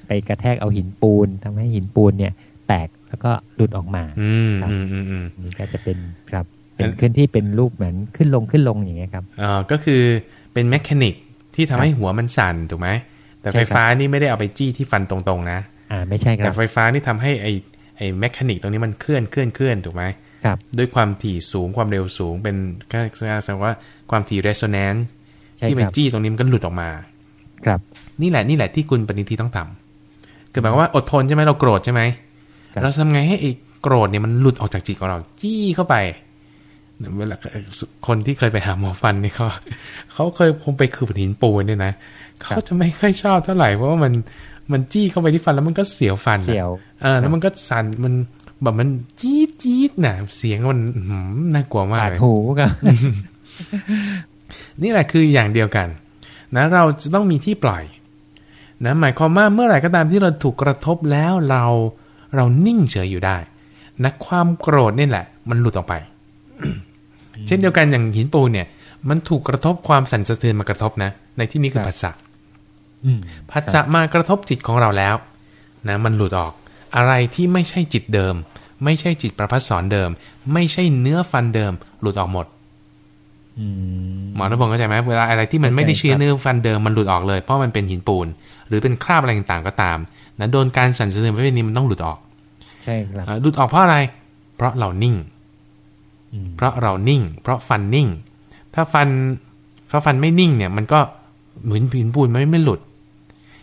ไปกระแทกเอาหินปูนทำให้หินปูนเนี่ย แตกแล้วก็หลุดออกมาอืมครับอืมอืมอืมนี่ก็จะเป็นครับ เป็นอันเคลื่อนที่เป็นรูปเหมือนขึ้นลงขึ้นลงอย่างเงี้ยครับเอ่อก็คือเป็นแมคานิกที่ทำครับให้หัวมันสั่นถูกไหมแต่ใช่ไฟครับฟ้านี่ไม่ได้เอาไปจี้ที่ฟันตรงๆนะอ่าไม่ใช่คแต่รับไฟฟ้านี่ทำให้ไอไอแมคานิกตรงนี้มันเคลื่อนเคลื่อนเคลื่อนถูกไหมครับด้วยความถี่สูงความเร็วสูงเป็นก็แสดงว่าความถี่ resonance ใช่ที่คมันรับจี้ตรงนี้มันก็หลุดออกมา ครับ นี่แหละนี่แหละที่คุณปณิธิต้องทำคือหมายความว่าอดทนใช่ไหมเราโกรธใช่ไหมครับเราทำไงให้ไอ้โกรธเนี่ยมันหลุดออกจากจิตของเรา จี้เข้าไป เวลาคนที่เคยไปหาหมอฟันเนี่ยเขาเขาเคยคงไปคือหินปูนเนี่ยนะเขาจะไม่ค่อยชอบเท่าไหร่เพราะว่ามันมันจี้เข้าไปที่ฟันแล้วมันก็เสียวฟันอะเสียวเออแล้วมันก็สั่นมันแบบมันจี๊ดจี๊ดน่ะ เสียงมันอื้อหือน่ากลัวมากปาดเลยหูครับนี่แหละคืออย่างเดียวกัน นะเราจะต้องมีที่ปล่อย นะหมายความว่าเมื่อไหร่ก็ตามที่เราถูกกระทบแล้วเราเรานิ่งเฉยอยู่ได้นะความโกรธนี่แหละ มันหลุดออกไป เช่นเดียวกันอย่างหินปูนเนี่ย มันถูกกระทบความสั่นสะเทือนมากระทบนะ ในที่นี้คือครับผัสสะอืมผัสสะมากระทบจิตของเราแล้วนะมันหลุดออก อะไรที่ไม่ใช่จิตเดิม ไม่ใช่จิตประพัสสอนเดิม ไม่ใช่เนื้อฟันเดิม หลุดออกหมดอืมหมอรัพงศ์เข้าใจไหมเวลาอะไรที่มันไม่ได้เชื้อเนื้อฟันเดิมมันหลุดออกเลยเพราะมันเป็นหินปูน หรือเป็นคราบอะไรต่างๆก็ตามนะโดนการสั่นสะเทือนประเภทนี้มันต้องหลุดออก ใช่ครับอ่าหลุดออกเพราะอะไร เพราะเรานิ่งอืม เพราะเรานิ่ง เพราะฟันนิ่ง ถ้าฟันถ้าฟันไม่นิ่งเนี่ย มันก็เหมือนหินปูนมันไม่หลุด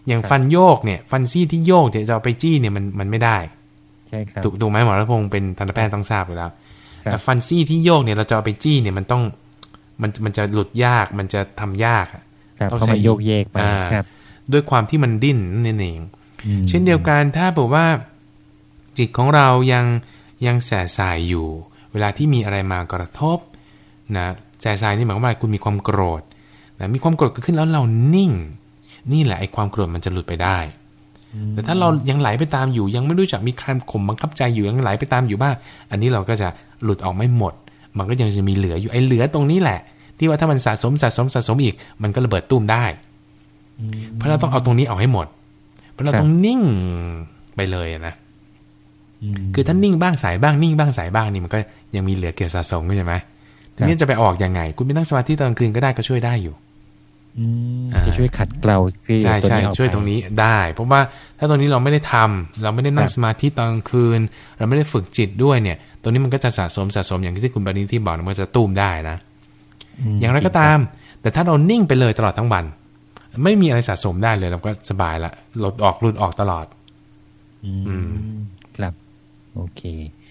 อย่างฟันโยกเนี่ย ฟันซี่ที่โยกเนี่ยจะเอาไปจี้เนี่ยมันมันไม่ได้ใช่ครับถูกถูกไหมหมอรัพงศ์เป็นทันตแพทย์ต้องทราบอยู่แล้วครับแต่ฟันซี่ที่โยกเนี่ยเราจะเอาไปจี้เนี่ยมันต้องมันมันจะหลุดยากมันจะทำยากอะครับต้องเพราะใช้มันโยกเยกไปอ่าครับด้วยความที่มันดิ้นนั่นเองอืมเช่นเดียวกันถ้าบอกว่าจิตของเรายังยังแสสายอยู่ เวลาที่มีอะไรมากระทบนะแสสายนี่หมายความว่าอะไรคุณมีความโกรธนะมีความโกรธเกิดขึ้นแล้วเรานิ่ง นี่แหละไอ้ความโกรธมันจะหลุดไปได้ แต่ถ้าเรายังไหลไปตามอยู่ ยังไม่รู้จักมีการข่มบังคับใจอยู่ยังไหลไปตามอยู่บ้าง อันนี้เราก็จะหลุดออกไม่หมด มันก็ยังจะมีเหลืออยู่ไอ้เหลือตรงนี้แหละ ที่ว่าถ้ามันสะสมสะสมสะสมอีก มันก็ระเบิดตุ้มได้อืมเพราะเราต้องเอาตรงนี้ออกให้หมด เพราะเราครับต้องนิ่งไปเลยอะนะมคือถ้านิ่งบ้างสายบ้างนิ่งบ้างสายบ้างนี่มันก็ ยังมีเหลือเก็บสะสมก็ใช่ไหมทีนี้จะไปออกยังไง คุณไปนั่งสมาธิตอนกลางคืนก็ได้ก็ช่วยได้อยู่อืมอ่าจะช่วยขัดเกลาคือใช่ตัวใช่นี้ออกช่วยไปตรงนี้ได้ เพราะว่าถ้าตรงนี้เราไม่ได้ทำเราไม่ได้นั่งครับสมาธิตอนกลางคืน เราไม่ได้ฝึกจิตด้วยเนี่ย ตรงนี้มันก็จะสะสมสะสมอย่างที่คุณบานิที่บอกนะมันก็จะตุ้มได้นะมอย่างไรก็ตาม แต่ถ้าเรานิ่งไปเลยตลอดทั้งวัน ไม่มีอะไรสะสมได้เลยเราก็สบายละหลุดออกหลุดออกตลอด อือืมครับ โอเค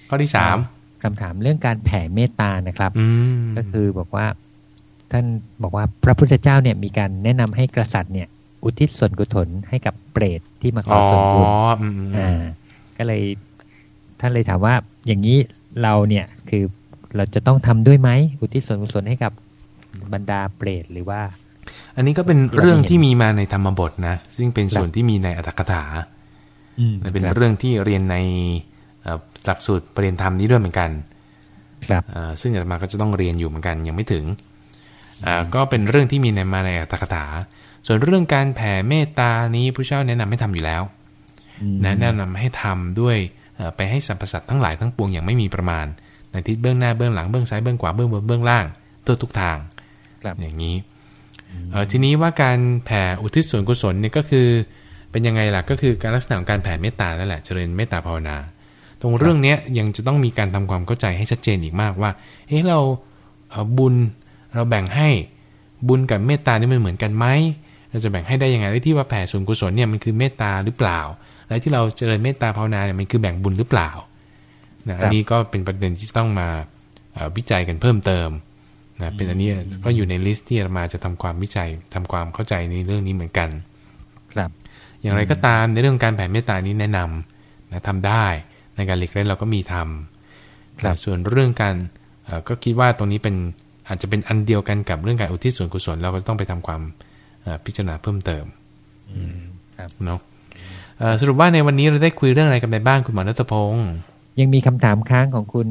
ข้อที่สาม คำถามเรื่องการแผ่เมตตานะครับอืมก็คือบอกว่าท่านบอกว่าพระพุทธเจ้าเนี่ยมีการแนะนำให้กษัตริย์เนี่ย อุทิศส่วนกุศลให้กับเปรตที่มาขอ๋ออส่วนบุญอืมอืมอ่า ก็เลยท่านเลยถามว่าอย่างนี้เราเนี่ยคือเราจะต้องทำด้วยไหมอุทิศส่วนกุศลให้กับบรรดาเปรตหรือว่า อันนี้ก็เป็นเรื่องที่มีมาในธรรมบทนะซึ่งเป็นส่วนที่มีในอัตถกถาอืมเป็นครับเรื่องที่เรียนในเอ่อ หลักสูตรปริญญาธรรมนี้ด้วยเหมือนกัน ครับเอ่อซึ่งอาตมาก็จะต้องเรียนอยู่เหมือนกันยังไม่ถึงอ่าก็เป็นเรื่องที่มีในมาในอัตถกถา ส่วนเรื่องการแผ่เมตตานี้พระเจ้าแนะนำให้ทำอยู่แล้วอืมนะแนะนำให้ทำด้วยเอ่อไปให้สรรพสัตว์ทั้งหลายทั้งปวงอย่างไม่มีประมาณ ในทิศเบื้องหน้าเบื้องหลังเบื้องซ้ายเบื้องขวาเบื้องบนเบื้องล่างตัวทุกทางครับอย่างนี้เอ่อทีนี้ว่าการแผ่อุทิศส่วนกุศลเนี่ยก็คือ เป็นยังไงล่ะก็คือการลักษณะของการแผ่เมตตานั่นแหละเจริญเมตตาภาวนาต รงเรื่องเนี้ยยังจะต้องมีการทำความเข้าใจให้ชัดเจนอีกมากว่า เอ๊ะเราเอ่อบุญเราแบ่งให้บุญกับเมตตานี่มันเหมือนกันไหมเราจะแบ่งให้ได้ยังไงไอ้ที่ว่าแผ่ส่วนกุศลเนี่ยมันคือเมตตาหรือเปล่า และที่เราเจริญเมตตาภาวนาเนี่ยมันคือแบ่งบุญหรือเปล่านะอันนี้ก็เป็นประเด็นที่ต้องมาเอ่อวิจัยกันเพิ่มเติมนะเป็นอันนี้ก็อยู่ในลิสต์ที่อาตมาจะทำความวิจัยทำความเข้าใจในเรื่องนี้เหมือนกัน ครับ อย่างไรก็ตามในเรื่องการแผ่เมตตานี้แนะนำนะทำได้ ในการหลีกเล่นเราก็มีทำครับนะส่วนเรื่องการเอ่อก็คิดว่าตรงนี้เป็นอาจจะเป็นอันเดียวกันกับเรื่องการอุทิศส่วนกุศลเราก็ต้องไปทำความเอ่อพิจารณาเพิ่มเติมครับเนาะเอ่อสรุปว่าในวันนี้เราได้คุยเรื่องอะไรกันไปบ้างคุณหมอรัตพงศ์ยังมีคำถามค้างของคุณ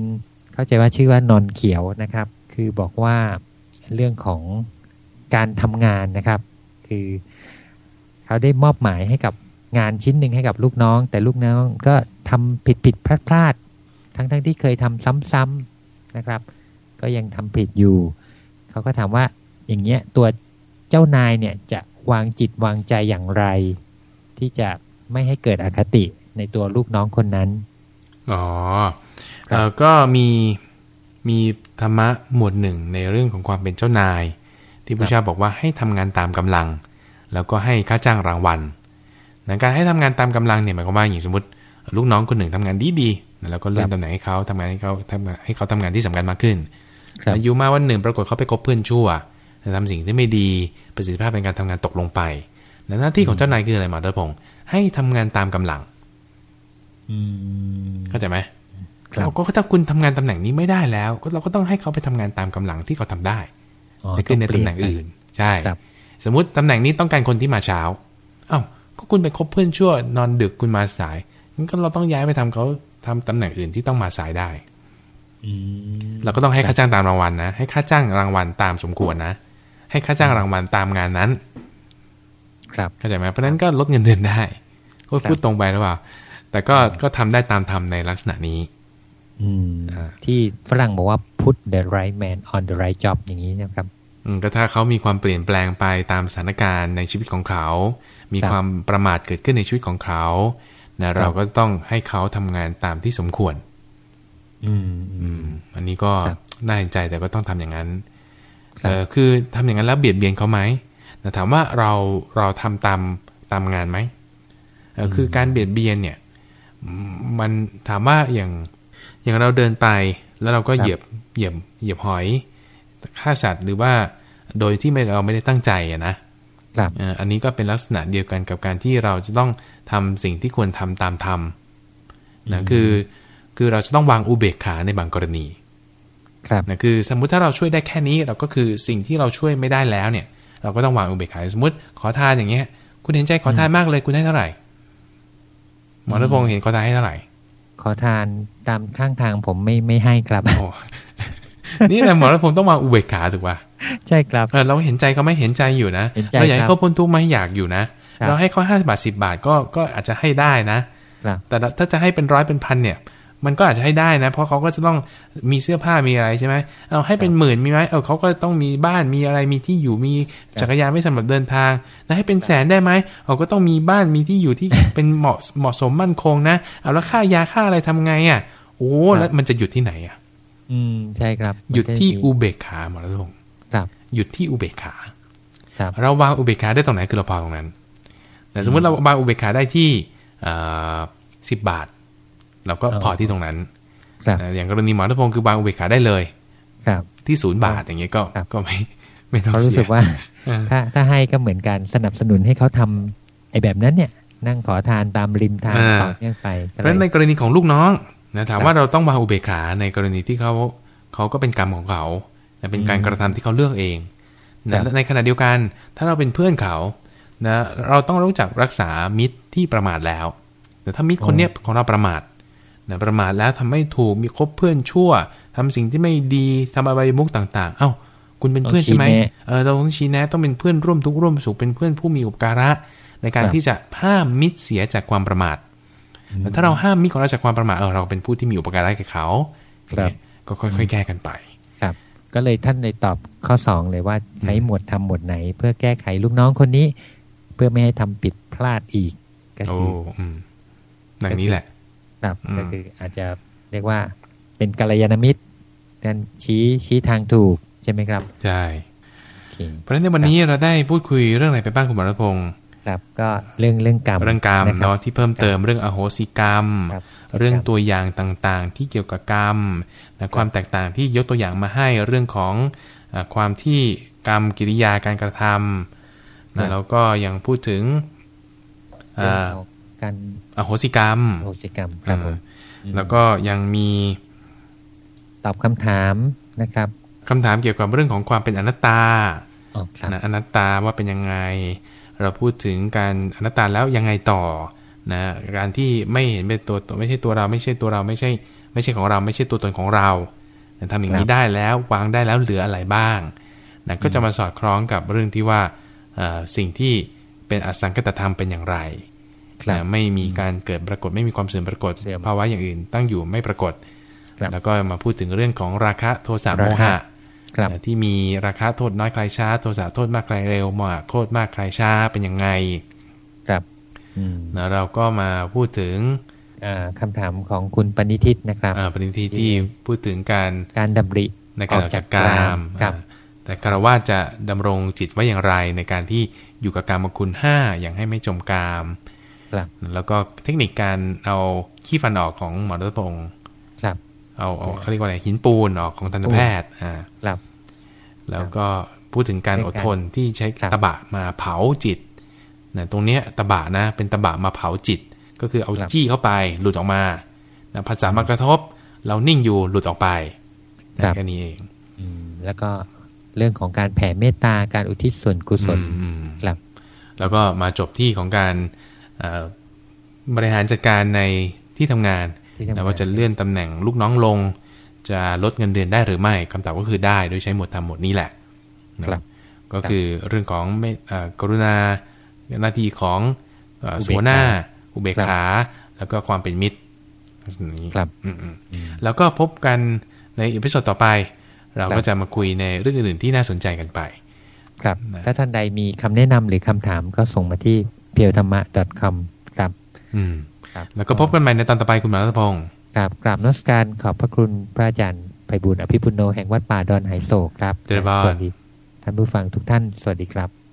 เข้าใจว่าชื่อว่านอนเขียวนะครับ คือบอกว่าเรื่องของการทำงานนะครับ คือเขาได้มอบหมายให้กับงานชิ้นหนึ่งให้กับลูกน้อง แต่ลูกน้องก็ ทำผิดผิดพลาดพลาดๆทั้งทั้งที่เคยทำซ้ำๆนะครับ ก็ยังทำผิดอยู่ เขาก็ถามว่าอย่างเงี้ยตัวเจ้านายเนี่ยจะวางจิตวางใจอย่างไร ที่จะไม่ให้เกิดอคติในตัวลูกน้องคนนั้น อ๋อครับเอ่อก็มีมีธรรมะหมวดหนึ่งในเรื่องของความเป็นเจ้านาย ที่พระเจ้าบอกว่าให้ทำงานตามกำลัง แล้วก็ให้ค่าจ้างรางวัลนะการให้ทำงานตามกำลังเนี่ยหมายความว่าอย่างสมมติ ลูกน้องคนหนึ่งทำงานดีดีๆแล้วก็เลื่อนตำแหน่งให้เขาทำงานให้เขาทำงานให้เขาทำงานที่สำคัญมากขึ้นครับอยู่มาวันหนึ่งปรากฏเขาไปคบเพื่อนชั่วทำสิ่งที่ไม่ดีประสิทธิภาพในการทำงานตกลงไปหน้าที่ของเจ้านายคืออะไรหมอเตอร์พงศ์ให้ทำงานตามกำลังอืมเข้าใจไหมครับเราก็ถ้าคุณทำงานตำแหน่งนี้ไม่ได้แล้ว ก็เราก็ต้องให้เขาไปทำงานตามกำลังที่เขาทำได้อ๋อไปขึ้นในต้ตำเปแหลี่ยน่งอื่น ใช่ครับสมมุติตำแหน่งนี้ต้องการคนที่มาเช้า เอ้าก็คุณไปคบเพื่อนชั่วนอนดึกคุณมาสายงั้น ก็เราต้องย้ายไปทำเขาทำตำแหน่งอื่นที่ต้องมาสายได้อืมเราก็ต้องให้ค่าจ้างตามรางวัลนะ ให้ค่าจ้างรางวัลตามสมควรนะ ให้ค่าจ้างรางวัลตามงานนั้น ครับเข้าใจไหมเพราะฉะนั้นก็ลดเงินเดือนได้ก็ครับพูดตรงไปหรือเปล่า แต่ก็ก็ทำได้ตามทำในลักษณะนี้ อืมอ่าที่ฝรั่งบอกว่า put the right man on the right job อย่างนี้นะครับ อืมก็ถ้าเขามีความเปลี่ยนแปลงไปตามสถานการณ์ในชีวิตของเขา มีครับความประมาทเกิดขึ้นในชีวิตของเขา นะเราก็ต้องให้เขาทำงานตามที่สมควร อืม อืม อันนี้ก็ครับน่าเห็นใจแต่ก็ต้องทำอย่างนั้นครับเออคือทำอย่างนั้นแล้วเบียดเบียนเขาไหมแต่ถามว่าเราเราทำตามตามงานไหมเออคือการเบียดเบียนเนี่ยอืมมันถามว่าอย่างอย่างเราเดินไป แล้วเราก็เหยียบเหยียบเหยียบหอยฆ่าสัตว์หรือว่าโดยที่ไม่เราไม่ได้ตั้งใจอะนะครับเอ่ออันนี้ก็เป็นลักษณะเดียวกันกับการที่เราจะต้องทำสิ่งที่ควรทำตามธรรมนะคือคือเราจะต้องวางอุเบกขาในบางกรณีครับนะคือสมมุติถ้าเราช่วยได้แค่นี้เราก็คือสิ่งที่เราช่วยไม่ได้แล้วเนี่ย เราก็ต้องวางอุเบกขาสมมติขอทานอย่างเงี้ย คุณเห็นใจขอทานมากเลยคุณให้เท่าไหร่หมอรัตพงศ์เห็นขอทานให้เท่าไหร่ ขอทานตามข้างทางผมไม่ไม่ให้ครับโอ้ นี่แหละหมอรัตพงศ์ต้องวางอุเบกขาถูกป่ะใช่ครับเออเราเห็นใจเขาไหม่เห็นใจอยู่นะเห็นใจเราอยากให้ครับเขาพ้นทุกข์ไหม่อยากอยู่นะครับเราให้เขาห้าสิบาทสิบาทก็ก็อาจจะให้ได้นะครับแต่ถ้าจะให้เป็นร้อยเป็นพันเนี่ย มันก็อาจจะให้ได้นะ เพราะเขาก็จะต้องมีเสื้อผ้ามีอะไรใช่ไหมเอาให้เป็นหมื่นมีไหมเออเขาก็ต้องมีบ้านมีอะไรมีที่อยู่มีจักรยานไม่สำหรับเดินทางแล้วให้เป็นแสนได้ไหมเขาก็ต้องมีบ้านมีที่อยู่ที่เป็นเหมาะเหมาะสมมั่นคงนะเอาแล้วค่ายาค่าอะไรทำไงอะโอ้แล้วมันจะหยุดที่ไหนอะ อืมใช่ครับ หยุดที่มันก็อุเบกขาหมอรัตพงศ์ครับ หยุดที่อุเบกขาครับเราวางอุเบกขาได้ตรงไหนคือเราพอตรงนั้น แต่สมมติเราวางอุเบกขาได้ที่สิบบาท เราก็อ๋อพอที่ตรงนั้นครับนะอย่างกรณีหมอรัตพงศ์คือวางอุเบกขาได้เลย ครับ ที่ศูนย์บาทอย่างเงี้ยก็ครับก็ไม่ไม่ต้องเขารู้เสีสึยกว่าเออถ้าถ้าให้ก็เหมือนกันสนับสนุนให้เขาทำไอ้แบบนั้นเนี่ย นั่งขอทานตามริมทางต่อเนื่องไปเพราะฉะนั้นในกรณีของลูกน้อง นะถามครับว่าเราต้องวางอุเบกขาในกรณีที่เขาเขาก็เป็นกรรมของเขานะเป็นการอืมกระทำที่เขาเลือกเองครันะบในขณะเดียวกัน ถ้าเราเป็นเพื่อนเขานะเราต้องรู้จักรักษามิตรที่ประมาทแล้ว แต่ถ้ามิตรคนเนี้ยของเราประมาทนะประมาทแล้วทำไม่ถูกมีคบเพื่อนชั่วทำสิ่งที่ไม่ดีทำอบายมุกต่าง ๆ เอ้า คุณเป็นเพื่อนใช่ไหมเออเราต้องชี้แนะต้องเป็นเพื่อนร่วมทุกข์ร่วมสุขเป็นเพื่อนผู้มีอุปการะ ในการที่จะห้ามมิตรเสียจากความประมาท แต่ถ้าเราห้ามมิตรของเราจากความประมาทเออเราเป็นผู้ที่มีอุปการะแก่เขาครับก็ค่อย ๆ แก้กันไป ครับ ก็เลยท่านเลยตอบข้อสองเลยว่าใช้หมวดทำหมวดไหน เพื่อแก้ไขลูกน้องคนนี้ เพื่อไม่ให้ทำผิดพลาดอีกก็โอ้คืออืมดังนี้แหละ ครับอืมก็คืออาจจะเรียกว่าเป็นกัลยาณมิตรการชี้ชี้ทางถูกใช่ไหมครับ ใช่โอเคเพราะฉะนั้นในวันนี้เราได้พูดคุยเรื่องอะไรไปบ้างคุณหมอรัตพงศ์ ครับก็เรื่องเรื่องกรรมเรื่องกรรมนะคบเนาะที่เพิ่มเติมเรื่องอโหสิกรรมครับเรื่องตัวอย่างต่างๆ ที่เกี่ยวกับกรรมนะความแตกต่างที่ยกตัวอย่างมาให้เรื่องของเออความที่กรรมกิริยาการกระทำนะแล้วก็ยังพูดถึงเอ่เรื่องอของการอโหสิกรรมโหสิกรรมครับผมแล้วก็ยังมีตอบคำถามนะครับคำถามเกี่ยวกับเรื่องของความเป็นอนัตตาอ๋อครับนะอนัตตาว่าเป็นยังไง เราพูดถึงการอนัตตาแล้วยังไงต่อนะการที่ไม่เห็นเป็นตัวตนไม่ใช่ตัวเราไม่ใช่ตัวเราไม่ใช่ ไม่ใช่ของเราไม่ใช่ตัวตนของเรานะทำอย่างนี้ได้แล้ววางได้แล้วเหลืออะไรบ้างนะก็จะมาสอดคล้องกับเรื่องที่ว่าเอ่อสิ่งที่เป็นอสังคตธรรมเป็นอย่างไรครับนะไม่มีการเกิดปรากฏไม่มีความเสื่อมปรากฏเสื่อมภาวะอย่างอื่นตั้งอยู่ไม่ปรากฏครับแล้วก็มาพูดถึงเรื่องของราคะโทสะโมราหะคะครับนะ ที่มีราคะโทษน้อยใครช้า โทสะโทษมากใครเร็วมากโทษมากใครช้าเป็นยังไง ครับอืมนะเราก็มาพูดถึงอ่าคำถามของคุณปณิทิตนะครับอ่าปฏิทินที่พูดถึงการการดำริในการออกจากกามครับอ่าแต่คารวะจะดำรงจิตไว้อย่างไรในการที่อยู่กับกามคุณห้าอย่างให้ไม่จมกาม ครับ แล้วก็เทคนิคการเอาขี้ฟันออกของหมอรัตพงศ์ครับ เอาเอาเขาเรียกว่าอะไรหินปูนออกของทันตแพทย์อ่าครับ แล้วก็พูดถึงการในอการดทนที่ใช้ครับตะบะมาเผาจิตนะตรงเนี้ยตะบะนะ เป็นตะบะมาเผาจิต ก็คือเอาครับจี้เข้าไปหลุดออกมานะภาษามากระทบ เรานิ่งอยู่หลุดออกไปนะครับแค่นี้เองอืมแล้วก็เรื่องของการแผ่เมตตาการอุทิศส่วนกุศลอืมอืมครับ แล้วก็มาจบที่ของการเอ่อบริหารจัดการในที่ทำงานที่ทำงาน นะว่าจะเลื่อนตำแหน่งลูกน้องลง จะลดเงินเดือนได้หรือไม่คำตอบก็คือได้โดยใช้หมวดธรรมหมวดนี้แหละครับ ก็คือเรื่องของเมตเอ่อกรุณาหน้าที่ของเอ่ออุเบกขาสัวหน้าอุเบกขา แล้วก็ความเป็นมิตรนี้ครับอืมๆแล้วก็พบกันใน episode ต่อไป เราครับก็จะมาคุยในเรื่องอื่นๆที่น่าสนใจกันไป ครับนะถ้าท่านใดมีคำแนะนำหรือคำถามก็ส่งมาที่เพียวธรรมะ .com ครับ อืมครับ แล้วก็พบกันใหม่ในตอนต่อไปคุณหมอรัตพงศ์ครับกราบนมัสการขอบพระคุณพระอาจารย์ไพบุญอภิปุโนแห่งวัดป่าดอนไหโศกครับเจริญพรสวัสดีท่านผู้ฟังทุกท่าน สวัสดีครับ